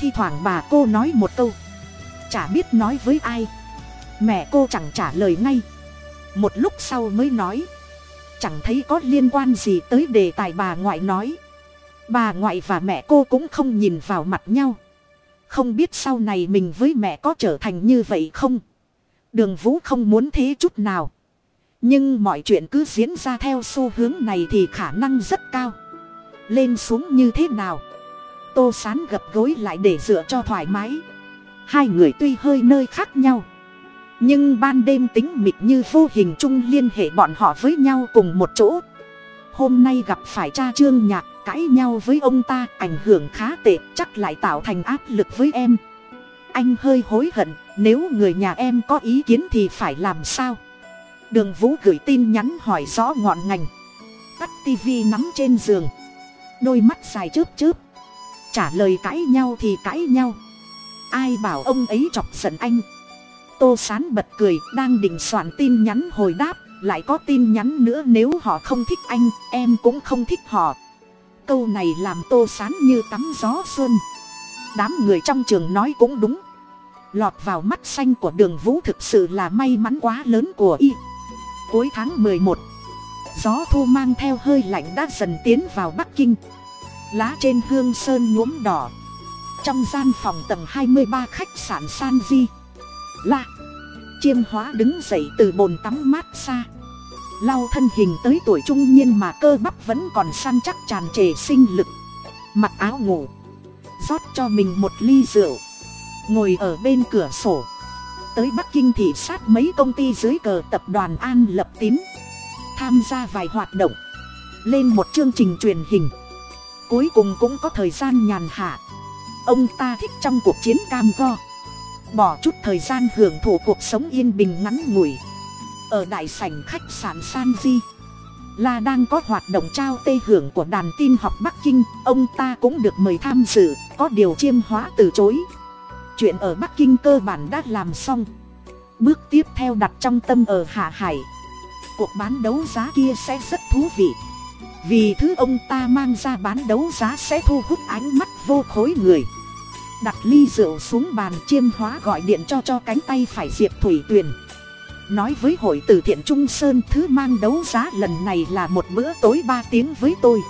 thi thoảng bà cô nói một câu. Chả biết nói với ai. Mẹ cô chẳng trả lời ngay. Một lúc sau mới nói. Chẳng thấy có liên quan gì tới đề tài bà ngoại nói. Bà ngoại và mẹ cô cũng không nhìn vào mặt nhau. Không biết sau này mình với mẹ có trở thành như vậy không? Đường vũ không muốn thế chút nào. Nhưng mọi chuyện cứ diễn ra theo xu hướng này thì khả năng rất cao. Lên xuống như thế nào? Tô sán gập gối lại để dựa cho thoải mái. Hai người tuy hơi nơi khác nhau, nhưng ban đêm tính mịt như vô hình chung liên hệ bọn họ với nhau cùng một chỗ. Hôm nay gặp phải cha trương nhạc, cãi nhau với ông ta, ảnh hưởng khá tệ, chắc lại tạo thành áp lực với em. Anh hơi hối hận, nếu người nhà em có ý kiến thì phải làm sao? Đường vũ gửi tin nhắn hỏi rõ ngọn ngành. Tắt tivi nắm trên giường. Đôi mắt dài chớp chớp trả lời cãi nhau thì cãi nhau. Ai bảo ông ấy chọc giận anh? Tô sán bật cười, đang định soạn tin nhắn hồi đáp, lại có tin nhắn nữa nếu họ không thích anh, em cũng không thích họ. Câu này làm tô sán như tắm gió xuân. Đám người trong trường nói cũng đúng. Lọt vào mắt xanh của đường vũ thực sự là may mắn quá lớn của y. Cuối tháng mười một, gió thu mang theo hơi lạnh đã dần tiến vào bắc kinh lá trên hương sơn nhuốm đỏ. Trong gian phòng tầng hai mươi ba khách sạn san di, la chiêm hóa đứng dậy từ bồn tắm mát xa. Lau thân hình tới tuổi trung niên mà cơ bắp vẫn còn săn chắc tràn trề sinh lực. Mặc áo ngủ, rót cho mình một ly rượu. Ngồi ở bên cửa sổ, tới bắc kinh thị sát mấy công ty dưới cờ tập đoàn an lập tín. Tham gia vài hoạt động, lên một chương trình truyền hình cuối cùng cũng có thời gian nhàn hạ. Ông ta thích trong cuộc chiến cam go. Bỏ chút thời gian hưởng thụ cuộc sống yên bình ngắn ngủi. Ở đại sảnh khách sạn san di là đang có hoạt động trao tê hưởng của đàn tin học bắc kinh. Ông ta cũng được mời tham dự, có điều chiêm hóa từ chối. Chuyện ở bắc kinh cơ bản đã làm xong. Bước tiếp theo đặt trong tâm ở hạ hải. Cuộc bán đấu giá kia sẽ rất thú vị vì thứ ông ta mang ra bán đấu giá sẽ thu hút ánh mắt vô khối người. Đặt ly rượu xuống bàn chiêm hóa gọi điện cho cho cánh tay phải diệp thủy tuyền. Nói với hội từ thiện trung sơn, thứ mang đấu giá lần này là một bữa tối ba tiếng với tôi.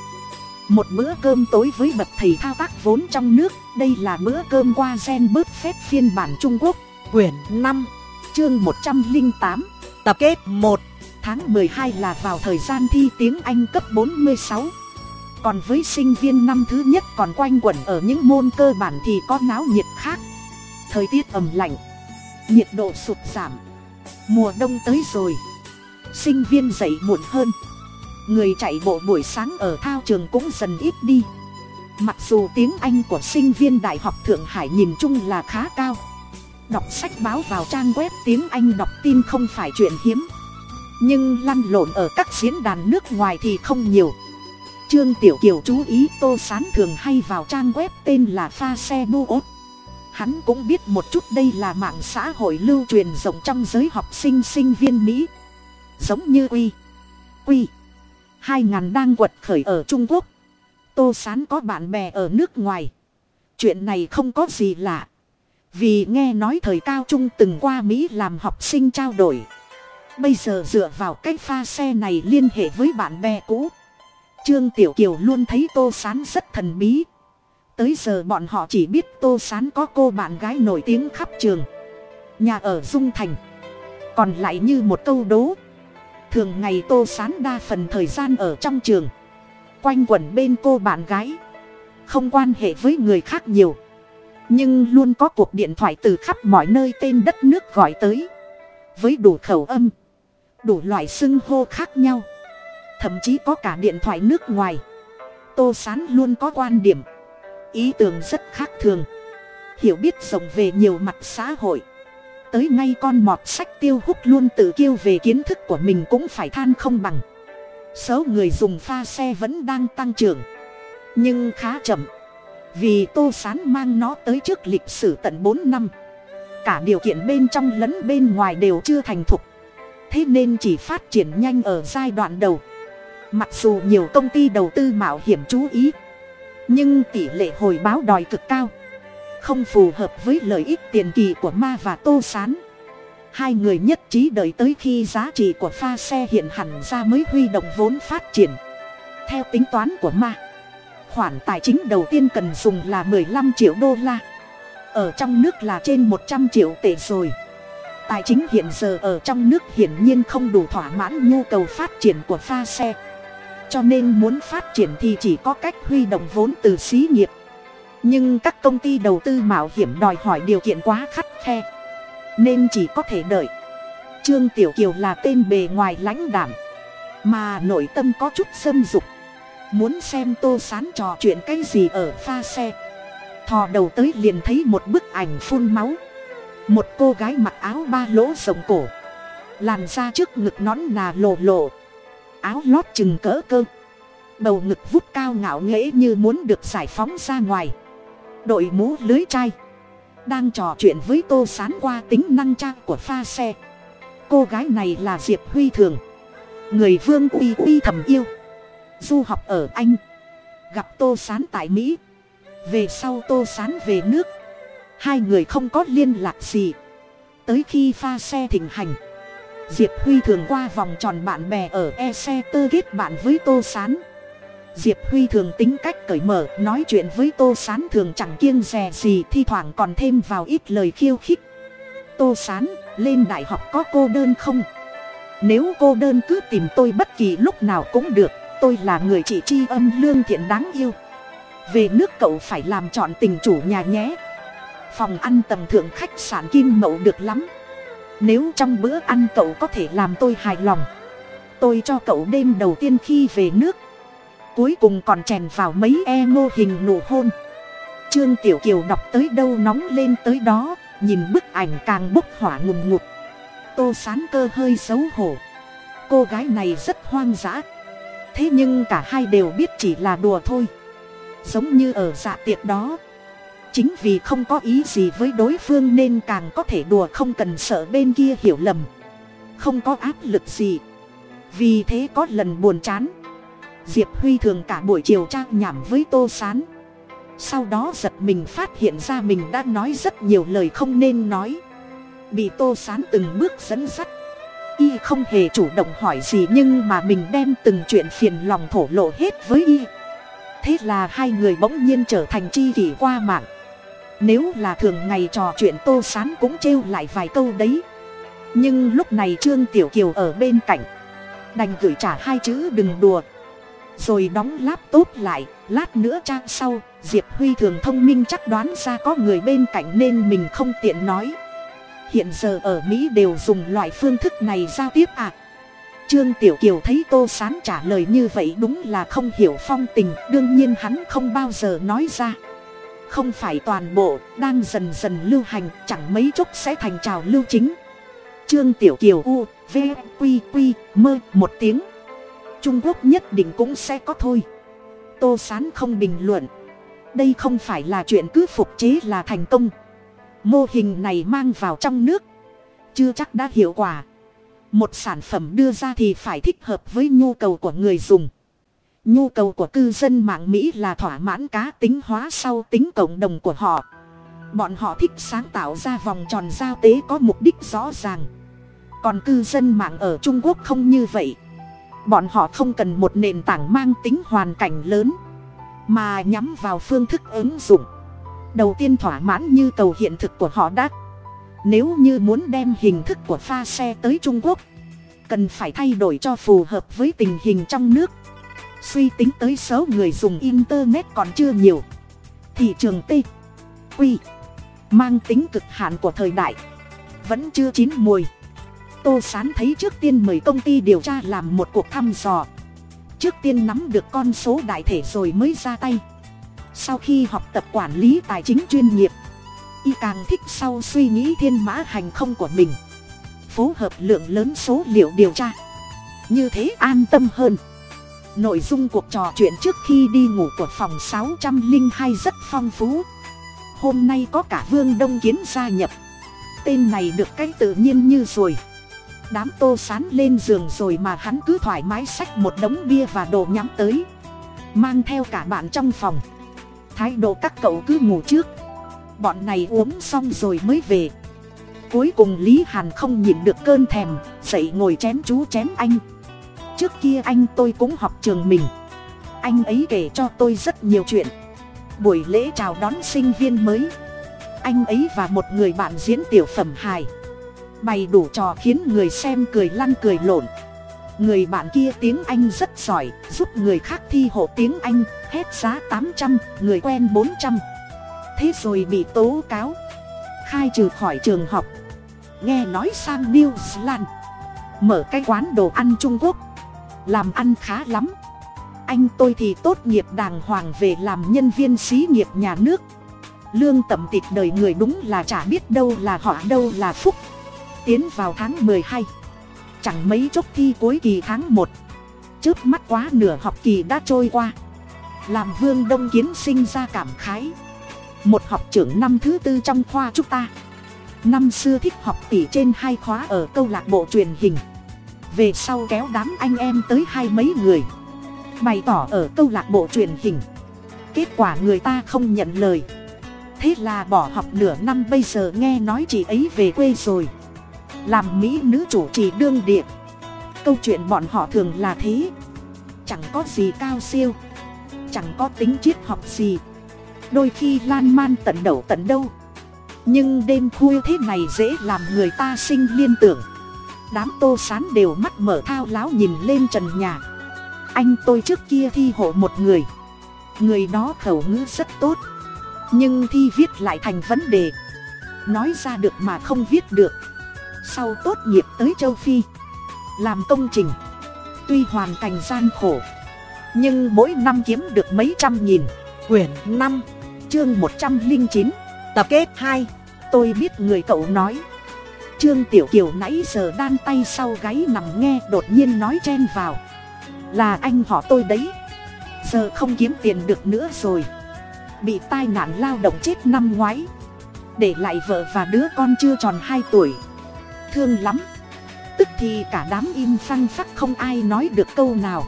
Một bữa cơm tối với bậc thầy thao tác vốn trong nước. Đây là bữa cơm qua gen bớt phép phiên bản trung quốc. Quyển năm, chương một trăm linh tám, tập kết một tháng mười hai là vào thời gian thi tiếng anh cấp bốn mươi sáu. Còn với sinh viên năm thứ nhất còn quanh quẩn ở những môn cơ bản thì có náo nhiệt khác. Thời tiết ẩm lạnh, nhiệt độ sụt giảm. Mùa đông tới rồi, sinh viên dậy muộn hơn. Người chạy bộ buổi sáng ở thao trường cũng dần ít đi. Mặc dù tiếng anh của sinh viên đại học thượng hải nhìn chung là khá cao. Đọc sách báo vào trang web tiếng anh đọc tin không phải chuyện hiếm nhưng lăn lộn ở các diễn đàn nước ngoài thì không nhiều. Trương tiểu kiều chú ý tô sán thường hay vào trang web tên là pha xe bu ốt. Hắn cũng biết một chút đây là mạng xã hội lưu truyền rộng trong giới học sinh sinh viên mỹ. Giống như quy. Quy. Hai ngàn đang quật khởi ở trung quốc. Tô sán có bạn bè ở nước ngoài. Chuyện này không có gì lạ. Vì nghe nói thời cao trung từng qua mỹ làm học sinh trao đổi bây giờ dựa vào cái pha xe này liên hệ với bạn bè cũ. Trương tiểu kiều luôn thấy tô sán rất thần bí. Tới giờ bọn họ chỉ biết tô sán có cô bạn gái nổi tiếng khắp trường. Nhà ở dung thành. Còn lại như một câu đố. Thường ngày tô sán đa phần thời gian ở trong trường. Quanh quẩn bên cô bạn gái. Không quan hệ với người khác nhiều. Nhưng luôn có cuộc điện thoại từ khắp mọi nơi tên đất nước gọi tới. Với đủ khẩu âm đủ loại xưng hô khác nhau. Thậm chí có cả điện thoại nước ngoài. Tô sán luôn có quan điểm. Ý tưởng rất khác thường. Hiểu biết rộng về nhiều mặt xã hội. Tới ngay con mọt sách tiêu hút luôn tự kiêu về kiến thức của mình cũng phải than không bằng. Số người dùng pha xe vẫn đang tăng trưởng. Nhưng khá chậm. Vì tô sán mang nó tới trước lịch sử tận bốn năm. Cả điều kiện bên trong lẫn bên ngoài đều chưa thành thục thế nên chỉ phát triển nhanh ở giai đoạn đầu. Mặc dù nhiều công ty đầu tư mạo hiểm chú ý, nhưng tỷ lệ hồi báo đòi cực cao. Không phù hợp với lợi ích tiền kỳ của ma và tô sán. Hai người nhất trí đợi tới khi giá trị của pha xe hiện hẳn ra mới huy động vốn phát triển. Theo tính toán của ma, khoản tài chính đầu tiên cần dùng là mười lăm triệu đô la. Ở trong nước là trên một trăm triệu tệ rồi tài chính hiện giờ ở trong nước hiển nhiên không đủ thỏa mãn nhu cầu phát triển của pha xe. Cho nên muốn phát triển thì chỉ có cách huy động vốn từ xí nghiệp. Nhưng các công ty đầu tư mạo hiểm đòi hỏi điều kiện quá khắt khe, nên chỉ có thể đợi. Trương tiểu kiều là tên bề ngoài lãnh đảm mà nội tâm có chút xâm dục. Muốn xem tô sán trò chuyện cái gì ở pha xe, thò đầu tới liền thấy một bức ảnh phun máu một cô gái mặc áo ba lỗ rộng cổ. Làn da trước ngực nón nà lộ lộ. Áo lót chừng cỡ cơ. Bầu ngực vút cao ngạo nghễ như muốn được giải phóng ra ngoài. Đội mũ lưới chai. Đang trò chuyện với tô sán qua tính năng trang của pha xe. Cô gái này là diệp huy thường. Người vương uy uy thầm yêu. Du học ở anh. Gặp tô sán tại mỹ. Về sau tô sán về nước hai người không có liên lạc gì. Tới khi pha xe thịnh hành, diệp huy thường qua vòng tròn bạn bè ở e xe tơ kết bạn với tô sán. Diệp huy thường tính cách cởi mở, nói chuyện với tô sán thường chẳng kiêng rè gì, thi thoảng còn thêm vào ít lời khiêu khích. Tô sán, lên đại học có cô đơn không? Nếu cô đơn cứ tìm tôi bất kỳ lúc nào cũng được, tôi là người chị tri âm lương thiện đáng yêu. Về nước cậu phải làm chọn tình chủ nhà nhé phòng ăn tầm thượng khách sạn kim mậu được lắm. Nếu trong bữa ăn cậu có thể làm tôi hài lòng, tôi cho cậu đêm đầu tiên khi về nước. Cuối cùng còn chèn vào mấy e mô hình nụ hôn. Trương tiểu kiều đọc tới đâu nóng lên tới đó, nhìn bức ảnh càng bốc hỏa ngùm ngụt. Tô sán cơ hơi xấu hổ. Cô gái này rất hoang dã. Thế nhưng cả hai đều biết chỉ là đùa thôi. Giống như ở dạ tiệc đó chính vì không có ý gì với đối phương nên càng có thể đùa không cần sợ bên kia hiểu lầm. Không có áp lực gì. Vì thế có lần buồn chán. Diệp huy thường cả buổi chiều trang nhảm với tô s á n sau đó giật mình phát hiện ra mình đã nói rất nhiều lời không nên nói. Bị tô s á n từng bước dẫn dắt. Y không hề chủ động hỏi gì nhưng mà mình đem từng chuyện phiền lòng thổ lộ hết với y. Thế là hai người bỗng nhiên trở thành tri kỷ qua mạng nếu là thường ngày trò chuyện tô s á n cũng trêu lại vài câu đấy. Nhưng lúc này trương tiểu kiều ở bên cạnh. Đành gửi trả hai chữ đừng đùa. Rồi đóng laptop lại, lát nữa trang sau, diệp huy thường thông minh chắc đoán ra có người bên cạnh nên mình không tiện nói. Hiện giờ ở mỹ đều dùng loại phương thức này giao tiếp à? Trương tiểu kiều thấy tô sán trả lời như vậy đúng là không hiểu phong tình, đương nhiên hắn không bao giờ nói ra không phải toàn bộ, đang dần dần lưu hành, chẳng mấy chốc sẽ thành trào lưu chính. Trương tiểu kiều u, v, q q mơ một tiếng. Trung quốc nhất định cũng sẽ có thôi. Tô sán không bình luận. Đây không phải là chuyện cứ phục chế là thành công. Mô hình này mang vào trong nước. Chưa chắc đã hiệu quả. Một sản phẩm đưa ra thì phải thích hợp với nhu cầu của người dùng nhu cầu của cư dân mạng mỹ là thỏa mãn cá tính hóa sau tính cộng đồng của họ. Bọn họ thích sáng tạo ra vòng tròn giao tế có mục đích rõ ràng. Còn cư dân mạng ở trung quốc không như vậy. Bọn họ không cần một nền tảng mang tính hoàn cảnh lớn, mà nhắm vào phương thức ứng dụng. Đầu tiên thỏa mãn như cầu hiện thực của họ đã. Nếu như muốn đem hình thức của pha xe tới trung quốc, cần phải thay đổi cho phù hợp với tình hình trong nước suy tính tới số người dùng internet còn chưa nhiều. Thị trường t quy mang tính cực hạn của thời đại, vẫn chưa chín mùi. Tô sán thấy trước tiên mời công ty điều tra làm một cuộc thăm dò. Trước tiên nắm được con số đại thể rồi mới ra tay. Sau khi học tập quản lý tài chính chuyên nghiệp, y càng thích sau suy nghĩ thiên mã hành không của mình. Phối hợp lượng lớn số liệu điều tra. Như thế an tâm hơn nội dung cuộc trò chuyện trước khi đi ngủ của phòng sáu trăm linh hai rất phong phú. Hôm nay có cả vương đông kiến gia nhập. Tên này được cái tự nhiên như rồi. Đám tô sán lên giường rồi mà hắn cứ thoải mái xách một đống bia và đồ nhắm tới. Mang theo cả bạn trong phòng. Thái độ các cậu cứ ngủ trước. Bọn này uống xong rồi mới về. Cuối cùng lý hàn không nhịn được cơn thèm, dậy ngồi chém chú chém anh trước kia anh tôi cũng học trường mình. Anh ấy kể cho tôi rất nhiều chuyện. Buổi lễ chào đón sinh viên mới. Anh ấy và một người bạn diễn tiểu phẩm hài. Bày đủ trò khiến người xem cười lăn cười lộn. Người bạn kia tiếng anh rất giỏi, giúp người khác thi hộ tiếng anh, hết giá tám trăm, người quen bốn trăm. Thế rồi bị tố cáo. Khai trừ khỏi trường học. Nghe nói sang new zealand. Mở cái quán đồ ăn trung quốc làm ăn khá lắm. Anh tôi thì tốt nghiệp đàng hoàng về làm nhân viên xí nghiệp nhà nước. Lương tẩm tịt đời người đúng là chả biết đâu là họ đâu là phúc. Tiến vào tháng mười hai. Chẳng mấy chốc thi cuối kỳ tháng một. Trước mắt quá nửa học kỳ đã trôi qua. Làm vương đông kiến sinh ra cảm khái. Một học trưởng năm thứ tư trong khoa chúng ta. Năm xưa thích học tỷ trên hai khóa ở câu lạc bộ truyền hình về sau kéo đám anh em tới hai mấy người. Bày tỏ ở câu lạc bộ truyền hình. Kết quả người ta không nhận lời. Thế là bỏ học nửa năm bây giờ nghe nói chị ấy về quê rồi. Làm mỹ nữ chủ trì đương địa. Câu chuyện bọn họ thường là thế. Chẳng có gì cao siêu. Chẳng có tính triết học gì. Đôi khi lan man tận đầu tận đâu. Nhưng đêm khuya thế này dễ làm người ta sinh liên tưởng đám tô sán đều mắt mở thao láo nhìn lên trần nhà. Anh tôi trước kia thi hộ một người. Người đó khẩu ngữ rất tốt. Nhưng thi viết lại thành vấn đề. Nói ra được mà không viết được. Sau tốt nghiệp tới châu phi. Làm công trình. Tuy hoàn cảnh gian khổ. Nhưng mỗi năm kiếm được mấy trăm nghìn. Quyển năm, chương một trăm linh chín, tập kết hai. Tôi biết người cậu nói trương tiểu kiều nãy giờ đan tay sau gáy nằm nghe đột nhiên nói chen vào. Là anh họ tôi đấy. Giờ không kiếm tiền được nữa rồi. Bị tai nạn lao động chết năm ngoái. Để lại vợ và đứa con chưa tròn hai tuổi. Thương lắm. Tức thì cả đám im phăng phắc không ai nói được câu nào.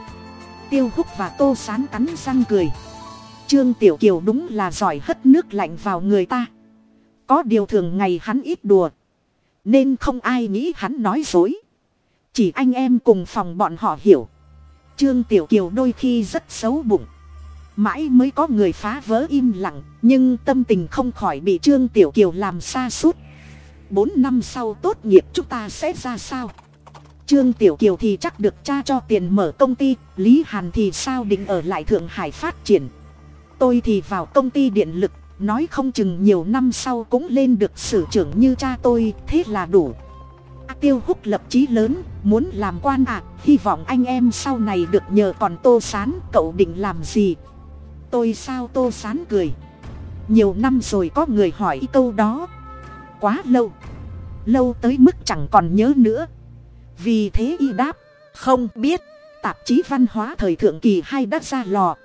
Tiêu húc và tô sán cắn răng cười. Trương tiểu kiều đúng là giỏi hất nước lạnh vào người ta. Có điều thường ngày hắn ít đùa nên không ai nghĩ hắn nói dối. Chỉ anh em cùng phòng bọn họ hiểu. Trương tiểu kiều đôi khi rất xấu bụng. Mãi mới có người phá vỡ im lặng, nhưng tâm tình không khỏi bị trương tiểu kiều làm xa suốt bốn năm sau tốt nghiệp chúng ta sẽ ra sao? Trương tiểu kiều thì chắc được cha cho tiền mở công ty, lý hàn thì sao định ở lại thượng hải phát triển? Tôi thì vào công ty điện lực nói không chừng nhiều năm sau cũng lên được sử trưởng như cha tôi thế là đủ. À, tiêu húc lập chí lớn muốn làm quan ạ à, hy vọng anh em sau này được nhờ còn tô sán cậu định làm gì? Tôi sao tô sán cười? Nhiều năm rồi có người hỏi câu đó. Quá lâu. Lâu tới mức chẳng còn nhớ nữa. Vì thế y đáp không biết. Tạp chí văn hóa thời thượng kỳ hay đã ra lò.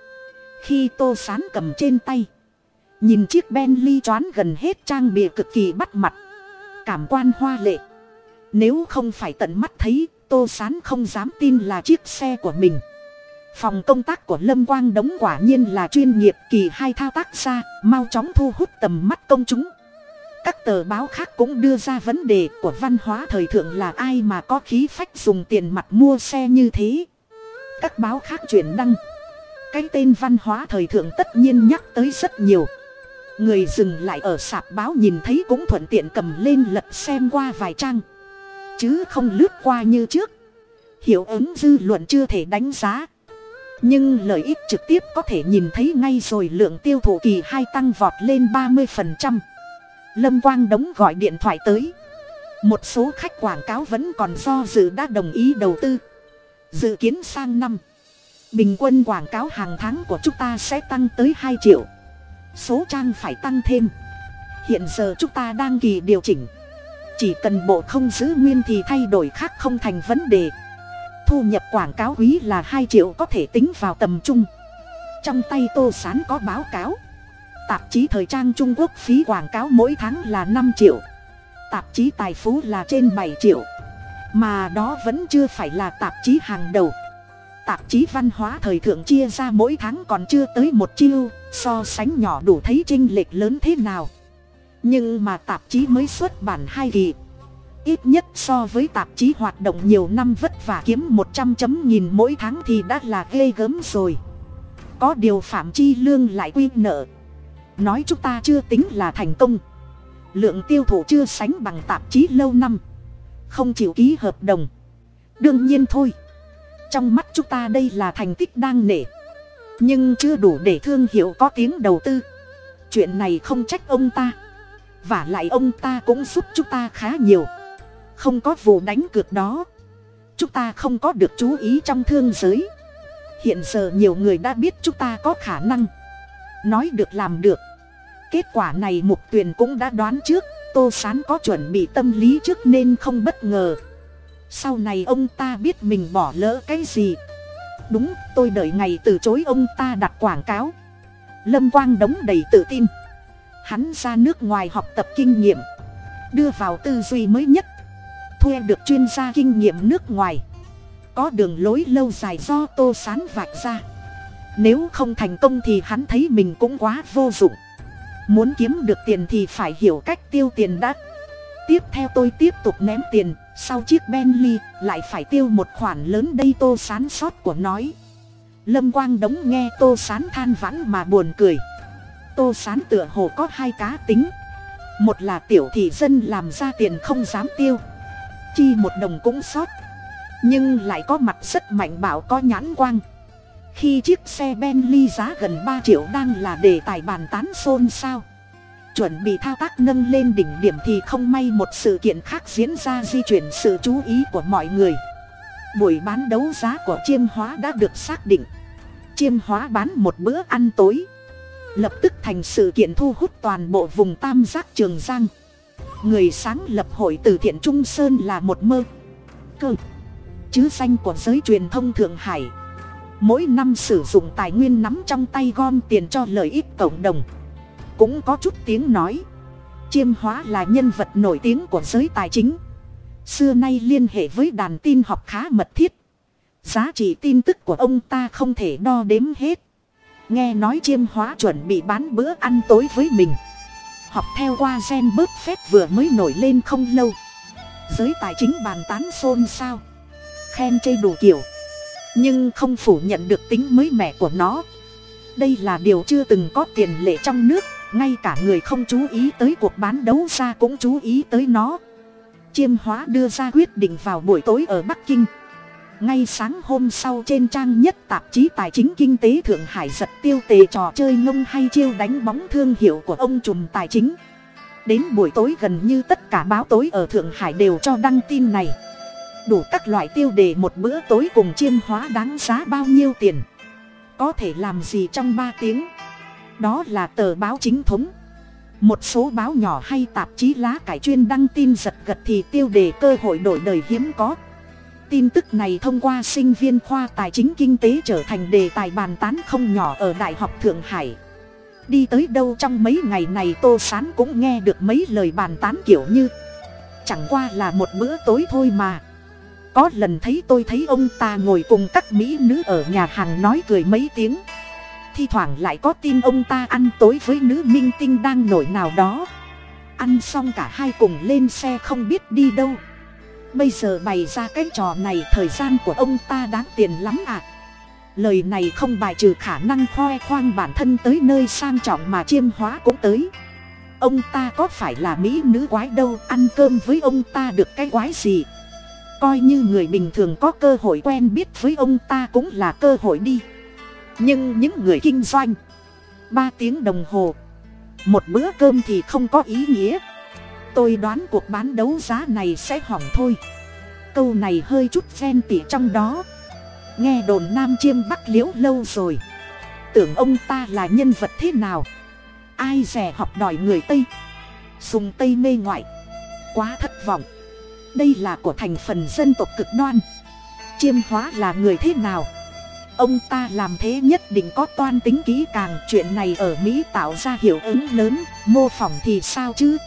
Khi tô sán cầm trên tay nhìn chiếc bentley choán gần hết trang bìa cực kỳ bắt mặt. Cảm quan hoa lệ. Nếu không phải tận mắt thấy, tô sán không dám tin là chiếc xe của mình. Phòng công tác của lâm quang đống quả nhiên là chuyên nghiệp kỳ hai thao tác ra mau chóng thu hút tầm mắt công chúng. Các tờ báo khác cũng đưa ra vấn đề của văn hóa thời thượng là ai mà có khí phách dùng tiền mặt mua xe như thế. Các báo khác chuyển đăng. Cái tên văn hóa thời thượng tất nhiên nhắc tới rất nhiều người dừng lại ở sạp báo nhìn thấy cũng thuận tiện cầm lên lật xem qua vài trang. Chứ không lướt qua như trước. Hiệu ứng dư luận chưa thể đánh giá. Nhưng lợi ích trực tiếp có thể nhìn thấy ngay rồi lượng tiêu thụ kỳ hai tăng vọt lên ba mươi phần trăm. Lâm quang đống gọi điện thoại tới. Một số khách quảng cáo vẫn còn do dự đã đồng ý đầu tư. Dự kiến sang năm, bình quân quảng cáo hàng tháng của chúng ta sẽ tăng tới hai triệu số trang phải tăng thêm. Hiện giờ chúng ta đang kỳ điều chỉnh. Chỉ cần bộ không giữ nguyên thì thay đổi khác không thành vấn đề. Thu nhập quảng cáo quý là hai triệu có thể tính vào tầm trung. Trong tay tô s á n có báo cáo. Tạp chí thời trang trung quốc phí quảng cáo mỗi tháng là năm triệu. Tạp chí tài phú là trên bảy triệu. Mà đó vẫn chưa phải là tạp chí hàng đầu tạp chí văn hóa thời thượng chia ra mỗi tháng còn chưa tới một chiêu, so sánh nhỏ đủ thấy chênh lệch lớn thế nào. Nhưng mà tạp chí mới xuất bản hai kỳ, ít nhất so với tạp chí hoạt động nhiều năm vất vả kiếm một trăm chấm nghìn mỗi tháng thì đã là ghê gớm rồi. Có điều phạm chi lương lại quy nợ, nói chúng ta chưa tính là thành công. Lượng tiêu thụ chưa sánh bằng tạp chí lâu năm, không chịu ký hợp đồng. Đương nhiên thôi trong mắt chúng ta đây là thành tích đang nể. Nhưng chưa đủ để thương hiệu có tiếng đầu tư. Chuyện này không trách ông ta. Và lại ông ta cũng giúp chúng ta khá nhiều. Không có vụ đánh cược đó. Chúng ta không có được chú ý trong thương giới. Hiện giờ nhiều người đã biết chúng ta có khả năng. Nói được làm được. Kết quả này mục tuyền cũng đã đoán trước. Tô sán có chuẩn bị tâm lý trước nên không bất ngờ sau này ông ta biết mình bỏ lỡ cái gì. Đúng, tôi đợi ngày từ chối ông ta đặt quảng cáo. Lâm quang đống đầy tự tin. Hắn ra nước ngoài học tập kinh nghiệm. Đưa vào tư duy mới nhất. Thuê được chuyên gia kinh nghiệm nước ngoài. Có đường lối lâu dài do tô sán vạch ra. Nếu không thành công thì hắn thấy mình cũng quá vô dụng. Muốn kiếm được tiền thì phải hiểu cách tiêu tiền đã. Tiếp theo tôi tiếp tục ném tiền sau chiếc bentley, lại phải tiêu một khoản lớn đây tô sán sót của nói. Lâm quang đống nghe tô sán than vãn mà buồn cười. Tô sán tựa hồ có hai cá tính. Một là tiểu thị dân làm ra tiền không dám tiêu. Chi một đồng cũng sót. Nhưng lại có mặt rất mạnh bảo có nhãn quang. Khi chiếc xe Bentley giá gần ba triệu đang là đề tài bàn tán xôn xao chuẩn bị thao tác nâng lên đỉnh điểm thì không may một sự kiện khác diễn ra di chuyển sự chú ý của mọi người. Buổi bán đấu giá của chiêm hóa đã được xác định. Chiêm hóa bán một bữa ăn tối. Lập tức thành sự kiện thu hút toàn bộ vùng tam giác trường giang. Người sáng lập hội từ thiện trung sơn là một mơ. Cơ. Chứ danh của giới truyền thông thượng hải. Mỗi năm sử dụng tài nguyên nắm trong tay gom tiền cho lợi ích cộng đồng cũng có chút tiếng nói. Chiêm hóa là nhân vật nổi tiếng của giới tài chính. Xưa nay liên hệ với đàn tin học khá mật thiết. Giá trị tin tức của ông ta không thể đo đếm hết. Nghe nói chiêm hóa chuẩn bị bán bữa ăn tối với mình. Học theo qua gen bớt phép vừa mới nổi lên không lâu. Giới tài chính bàn tán xôn xao. Khen chê đủ kiểu. Nhưng không phủ nhận được tính mới mẻ của nó. Đây là điều chưa từng có tiền lệ trong nước ngay cả người không chú ý tới cuộc bán đấu ra cũng chú ý tới nó. Chiêm hóa đưa ra quyết định vào buổi tối ở bắc kinh. Ngay sáng hôm sau trên trang nhất tạp chí tài chính kinh tế thượng hải giật tiêu tề trò chơi ngông hay chiêu đánh bóng thương hiệu của ông trùm tài chính. Đến buổi tối gần như tất cả báo tối ở thượng hải đều cho đăng tin này. Đủ các loại tiêu đề một bữa tối cùng chiêm hóa đáng giá bao nhiêu tiền? Có thể làm gì trong ba tiếng? Đó là tờ báo chính thống. Một số báo nhỏ hay tạp chí lá cải chuyên đăng tin giật gật thì tiêu đề cơ hội đổi đời hiếm có. Tin tức này thông qua sinh viên khoa tài chính kinh tế trở thành đề tài bàn tán không nhỏ ở đại học thượng hải. Đi tới đâu trong mấy ngày này tô sán cũng nghe được mấy lời bàn tán kiểu như, chẳng qua là một bữa tối thôi mà. Có lần thấy tôi thấy ông ta ngồi cùng các mỹ nữ ở nhà hàng nói cười mấy tiếng thi thoảng lại có tin ông ta ăn tối với nữ minh tinh đang nổi nào đó. Ăn xong cả hai cùng lên xe không biết đi đâu. Bây giờ bày ra cái trò này, thời gian của ông ta đáng tiền lắm ạ. À. lời này không bài trừ khả năng khoe khoang bản thân tới nơi sang trọng mà chiêm hóa cũng tới. Ông ta có phải là mỹ nữ quái đâu, ăn cơm với ông ta được cái quái gì? Coi như người bình thường có cơ hội quen biết với ông ta cũng là cơ hội đi nhưng những người kinh doanh, ba tiếng đồng hồ, một bữa cơm thì không có ý nghĩa. Tôi đoán cuộc bán đấu giá này sẽ hỏng thôi. Câu này hơi chút ghen tỉ trong đó. Nghe đồn nam chiêm bắc liễu lâu rồi. Tưởng ông ta là nhân vật thế nào? Ai rẻ học đòi người tây? Sùng tây mê ngoại. Quá thất vọng. Đây là của thành phần dân tộc cực đoan. Chiêm hóa là người thế nào? Ông ta làm thế nhất định có toan tính kỹ càng. Chuyện này ở mỹ tạo ra hiệu ứng lớn. Mô phỏng thì sao chứ?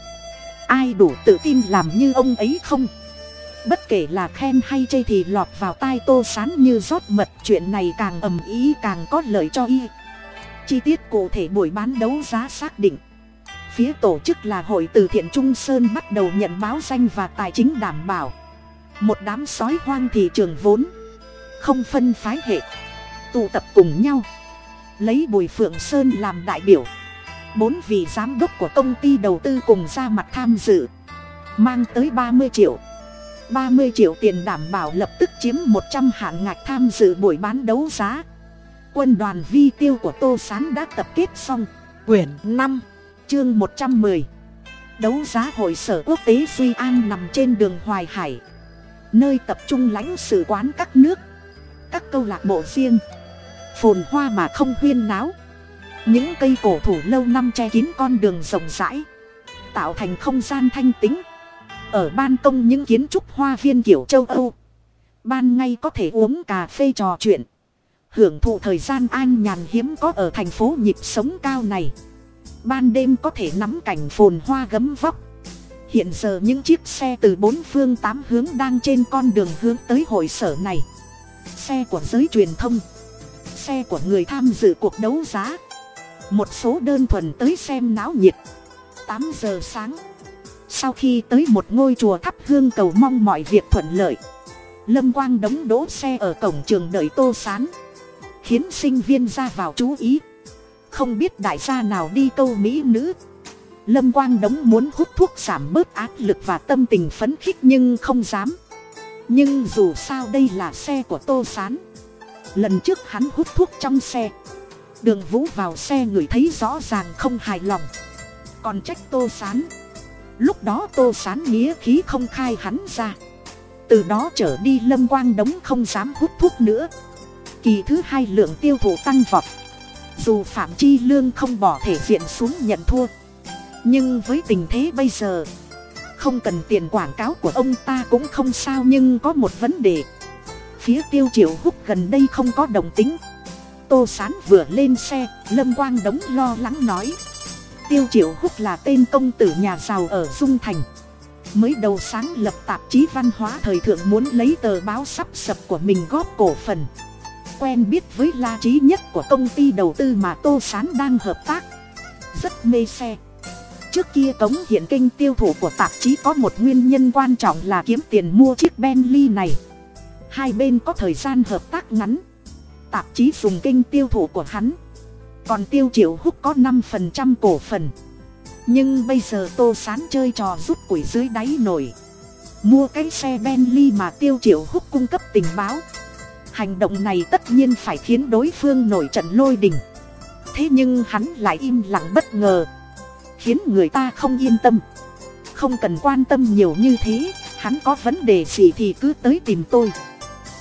Ai đủ tự tin làm như ông ấy không? Bất kể là khen hay chê thì lọt vào tai tô sán như rót mật. Chuyện này càng ầm ý càng có lợi cho y. Chi tiết cụ thể buổi bán đấu giá xác định. Phía tổ chức là hội từ thiện trung sơn bắt đầu nhận báo danh và tài chính đảm bảo. Một đám sói hoang thị trường vốn. Không phân phái hệ tụ tập cùng nhau. Lấy bùi phượng sơn làm đại biểu. Bốn vị giám đốc của công ty đầu tư cùng ra mặt tham dự. Mang tới ba mươi triệu. ba mươi triệu tiền đảm bảo lập tức chiếm một trăm hạn ngạch tham dự buổi bán đấu giá. Quân đoàn vi tiêu của tô s á n đã tập kết xong. Quyển năm chương một trăm mười. Đấu giá hội sở quốc tế duy an nằm trên đường hoài hải. Nơi tập trung lãnh sự quán các nước. Các câu lạc bộ riêng phồn hoa mà không huyên náo. Những cây cổ thủ lâu năm che kín con đường rộng rãi, tạo thành không gian thanh tính ở ban công những kiến trúc hoa viên kiểu châu âu, ban ngay có thể uống cà phê trò chuyện, hưởng thụ thời gian an nhàn hiếm có ở thành phố nhịp sống cao này. Ban đêm có thể nắm cảnh phồn hoa gấm vóc. Hiện giờ những chiếc xe từ bốn phương tám hướng đang trên con đường hướng tới hội sở này. Xe của giới truyền thông xe của người tham dự cuộc đấu giá. Một số đơn thuần tới xem náo nhiệt. Tám giờ sáng. Sau khi tới một ngôi chùa thắp hương cầu mong mọi việc thuận lợi, lâm quang đóng đỗ xe ở cổng trường đợi tô sán. Khiến sinh viên ra vào chú ý. Không biết đại gia nào đi câu mỹ nữ. Lâm quang đống muốn hút thuốc giảm bớt áp lực và tâm tình phấn khích nhưng không dám. Nhưng dù sao đây là xe của tô sán lần trước hắn hút thuốc trong xe. Đường vũ vào xe người thấy rõ ràng không hài lòng. Còn trách tô sán. Lúc đó tô sán nghĩa khí không khai hắn ra. Từ đó trở đi lâm quang đống không dám hút thuốc nữa. Kỳ thứ hai lượng tiêu thụ tăng vọt. Dù phạm chi lương không bỏ thể diện xuống nhận thua. Nhưng với tình thế bây giờ, không cần tiền quảng cáo của ông ta cũng không sao nhưng có một vấn đề phía tiêu triệu Húc gần đây không có đồng tính. Tô sán vừa lên xe, lâm quang đống lo lắng nói. Tiêu triệu Húc là tên công tử nhà giàu ở dung thành. Mới đầu sáng lập tạp chí văn hóa thời thượng muốn lấy tờ báo sắp sập của mình góp cổ phần. Quen biết với la trí nhất của công ty đầu tư mà tô sán đang hợp tác. Rất mê xe. Trước kia cống hiện kênh tiêu thụ của tạp chí có một nguyên nhân quan trọng là kiếm tiền mua chiếc bentley này hai bên có thời gian hợp tác ngắn. Tạp chí dùng kênh tiêu thụ của hắn. Còn tiêu triệu hút có năm phần trăm cổ phần. Nhưng bây giờ tô sán chơi trò rút củi dưới đáy nổi. Mua cái xe bentley mà tiêu triệu hút cung cấp tình báo. Hành động này tất nhiên phải khiến đối phương nổi trận lôi đình. Thế nhưng hắn lại im lặng bất ngờ. Khiến người ta không yên tâm. Không cần quan tâm nhiều như thế, hắn có vấn đề gì thì cứ tới tìm tôi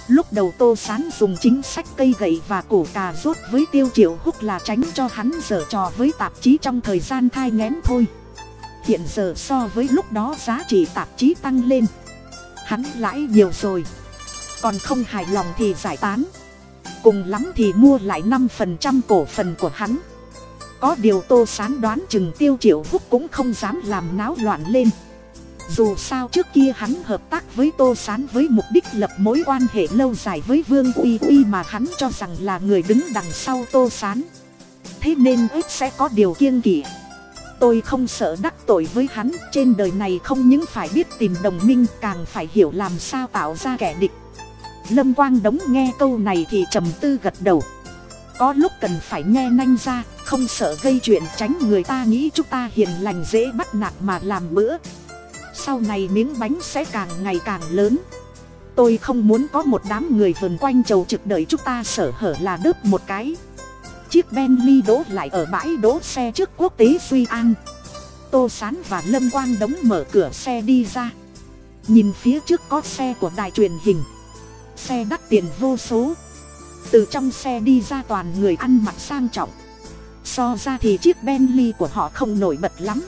lúc đầu tô sán dùng chính sách cây gậy và củ cà rốt với tiêu triệu húc là tránh cho hắn dở trò với tạp chí trong thời gian thai nghén thôi. Hiện giờ so với lúc đó giá trị tạp chí tăng lên. Hắn lãi nhiều rồi. Còn không hài lòng thì giải tán. Cùng lắm thì mua lại năm phần trăm cổ phần của hắn. Có điều tô sán đoán chừng tiêu triệu húc cũng không dám làm náo loạn lên dù sao trước kia hắn hợp tác với tô sán với mục đích lập mối quan hệ lâu dài với vương uy uy mà hắn cho rằng là người đứng đằng sau tô sán. Thế nên ít sẽ có điều kiêng kỵ. Tôi không sợ đắc tội với hắn, trên đời này không những phải biết tìm đồng minh, càng phải hiểu làm sao tạo ra kẻ địch. Lâm quang đống nghe câu này thì trầm tư gật đầu. Có lúc cần phải nghe nanh ra, không sợ gây chuyện tránh người ta nghĩ chúng ta hiền lành dễ bắt nạt mà làm bữa sau này miếng bánh sẽ càng ngày càng lớn. Tôi không muốn có một đám người vườn quanh chầu trực đợi chúng ta sở hở là đớp một cái. Chiếc bentley đỗ lại ở bãi đỗ xe trước quốc tế suy an. Tô sán và lâm quang đống mở cửa xe đi ra. Nhìn phía trước có xe của đài truyền hình. Xe đắt tiền vô số. Từ trong xe đi ra toàn người ăn mặc sang trọng. So ra thì chiếc bentley của họ không nổi bật lắm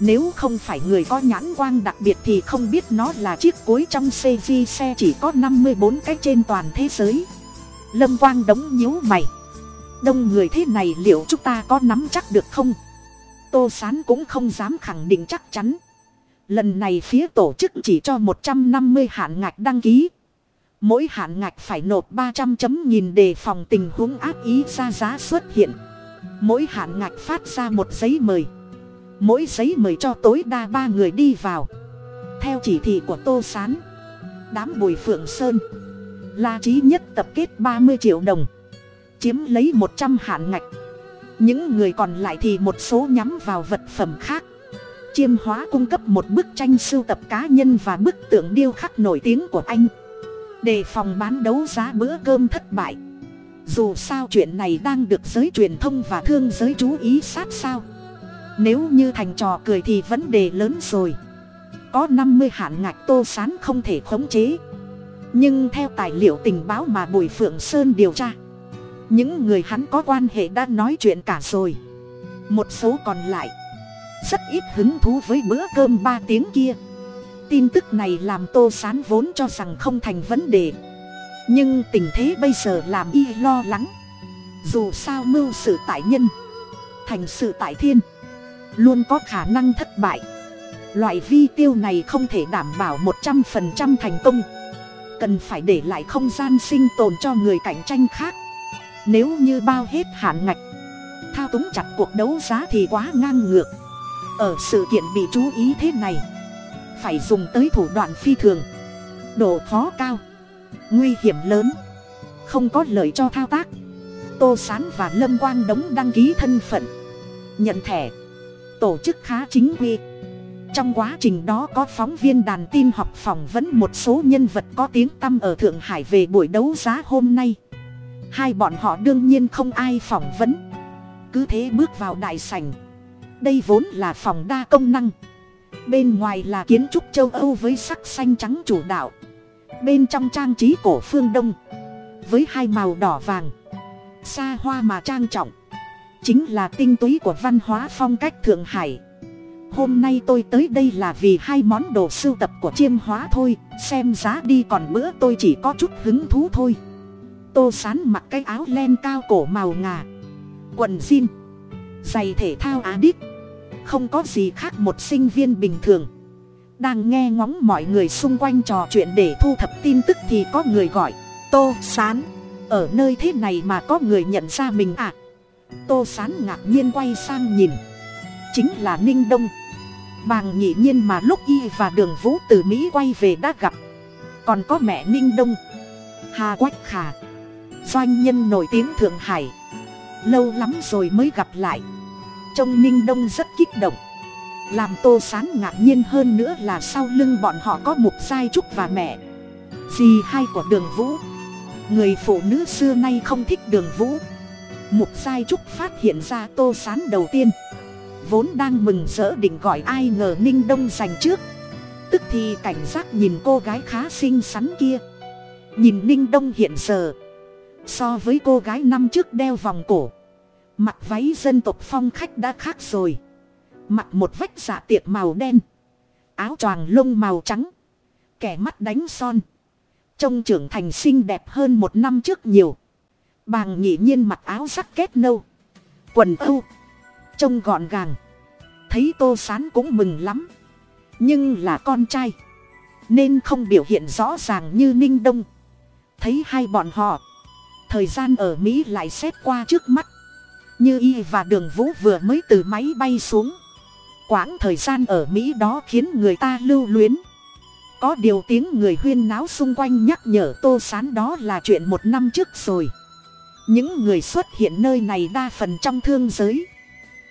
nếu không phải người có nhãn quang đặc biệt thì không biết nó là chiếc cuối trong xe vi xe chỉ có năm mươi bốn cái trên toàn thế giới. Lâm quang đống nhíu mày. Đông người thế này liệu chúng ta có nắm chắc được không? Tô sán cũng không dám khẳng định chắc chắn. Lần này phía tổ chức chỉ cho một trăm năm mươi hạn ngạch đăng ký. Mỗi hạn ngạch phải nộp ba trăm chấm nhìn đề phòng tình huống ác ý ra giá xuất hiện. Mỗi hạn ngạch phát ra một giấy mời mỗi giấy mời cho tối đa ba người đi vào. Theo chỉ thị của tô s á n đám bùi phượng sơn, la trí nhất tập kết ba mươi triệu đồng, chiếm lấy một trăm hạn ngạch. Những người còn lại thì một số nhắm vào vật phẩm khác, chiêm hóa cung cấp một bức tranh sưu tập cá nhân và bức tượng điêu khắc nổi tiếng của anh. Đề phòng bán đấu giá bữa cơm thất bại. Dù sao chuyện này đang được giới truyền thông và thương giới chú ý sát sao nếu như thành trò cười thì vấn đề lớn rồi. Có năm mươi hạn ngạch tô sán không thể khống chế. Nhưng theo tài liệu tình báo mà bùi phượng sơn điều tra, những người hắn có quan hệ đã nói chuyện cả rồi. Một số còn lại, rất ít hứng thú với bữa cơm ba tiếng kia. Tin tức này làm tô sán vốn cho rằng không thành vấn đề. Nhưng tình thế bây giờ làm y lo lắng. Dù sao mưu sự tại nhân, thành sự tại thiên luôn có khả năng thất bại. Loại vi tiêu này không thể đảm bảo một trăm phần trăm thành công. Cần phải để lại không gian sinh tồn cho người cạnh tranh khác. Nếu như bao hết hạn ngạch, thao túng chặt cuộc đấu giá thì quá ngang ngược. Ở sự kiện bị chú ý thế này, phải dùng tới thủ đoạn phi thường. Độ khó cao, nguy hiểm lớn, không có lợi cho thao tác. Tô s á n và lâm quang đống đăng ký thân phận, nhận thẻ tổ chức khá chính quy. Trong quá trình đó có phóng viên đàn tin học phỏng vấn một số nhân vật có tiếng tăm ở thượng hải về buổi đấu giá hôm nay. Hai bọn họ đương nhiên không ai phỏng vấn. Cứ thế bước vào đại sảnh. Đây vốn là phòng đa công năng. Bên ngoài là kiến trúc châu âu với sắc xanh trắng chủ đạo. Bên trong trang trí cổ phương đông, với hai màu đỏ vàng. Xa hoa mà trang trọng chính là tinh túy của văn hóa phong cách thượng hải. Hôm nay tôi tới đây là vì hai món đồ sưu tập của chiêm hóa thôi, xem giá đi còn bữa tôi chỉ có chút hứng thú thôi. Tô sán mặc cái áo len cao cổ màu ngà, quần jean, giày thể thao á đít. Không có gì khác một sinh viên bình thường. Đang nghe ngóng mọi người xung quanh trò chuyện để thu thập tin tức thì có người gọi, tô sán, ở nơi thế này mà có người nhận ra mình à? Tô sán ngạc nhiên quay sang nhìn. Chính là ninh đông. Bàng nhị nhiên mà lúc y và đường vũ từ mỹ quay về đã gặp. Còn có mẹ ninh đông. Hà quách khả. Doanh nhân nổi tiếng thượng hải. Lâu lắm rồi mới gặp lại. Trông ninh đông rất kích động. Làm tô sán ngạc nhiên hơn nữa là sau lưng bọn họ có mục giai trúc và mẹ. Dì hai của đường vũ. Người phụ nữ xưa nay không thích đường vũ mục giai trúc phát hiện ra tô sán đầu tiên. Vốn đang mừng rỡ định gọi ai ngờ ninh đông giành trước. Tức thì cảnh giác nhìn cô gái khá xinh xắn kia. Nhìn ninh đông hiện giờ. So với cô gái năm trước đeo vòng cổ. Mặc váy dân tộc phong khách đã khác rồi. Mặc một vách dạ tiệc màu đen. Áo choàng lông màu trắng. Kẻ mắt đánh son. Trông trưởng thành xinh đẹp hơn một năm trước nhiều bàng nhị nhiên mặc áo sắc kết nâu, quần âu, trông gọn gàng. Thấy tô sán cũng mừng lắm. Nhưng là con trai, nên không biểu hiện rõ ràng như ninh đông. Thấy hai bọn họ, thời gian ở mỹ lại xét qua trước mắt. Như y và đường vũ vừa mới từ máy bay xuống. Quãng thời gian ở mỹ đó khiến người ta lưu luyến. Có điều tiếng người huyên náo xung quanh nhắc nhở tô sán đó là chuyện một năm trước rồi những người xuất hiện nơi này đa phần trong thương giới.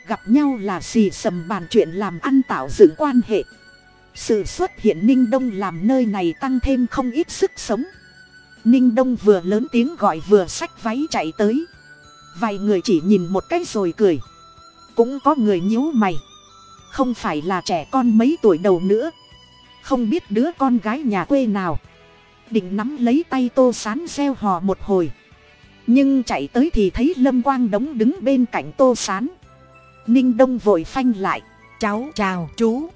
Gặp nhau là xì sầm bàn chuyện làm ăn tạo dựng quan hệ. Sự xuất hiện ninh đông làm nơi này tăng thêm không ít sức sống. Ninh đông vừa lớn tiếng gọi vừa xách váy chạy tới. Vài người chỉ nhìn một cái rồi cười. Cũng có người nhíu mày. Không phải là trẻ con mấy tuổi đầu nữa. Không biết đứa con gái nhà quê nào. Định nắm lấy tay tô sán gieo hò một hồi nhưng chạy tới thì thấy lâm quang đống đứng bên cạnh tô sán. Ninh đông vội phanh lại. Cháu, chào, chú.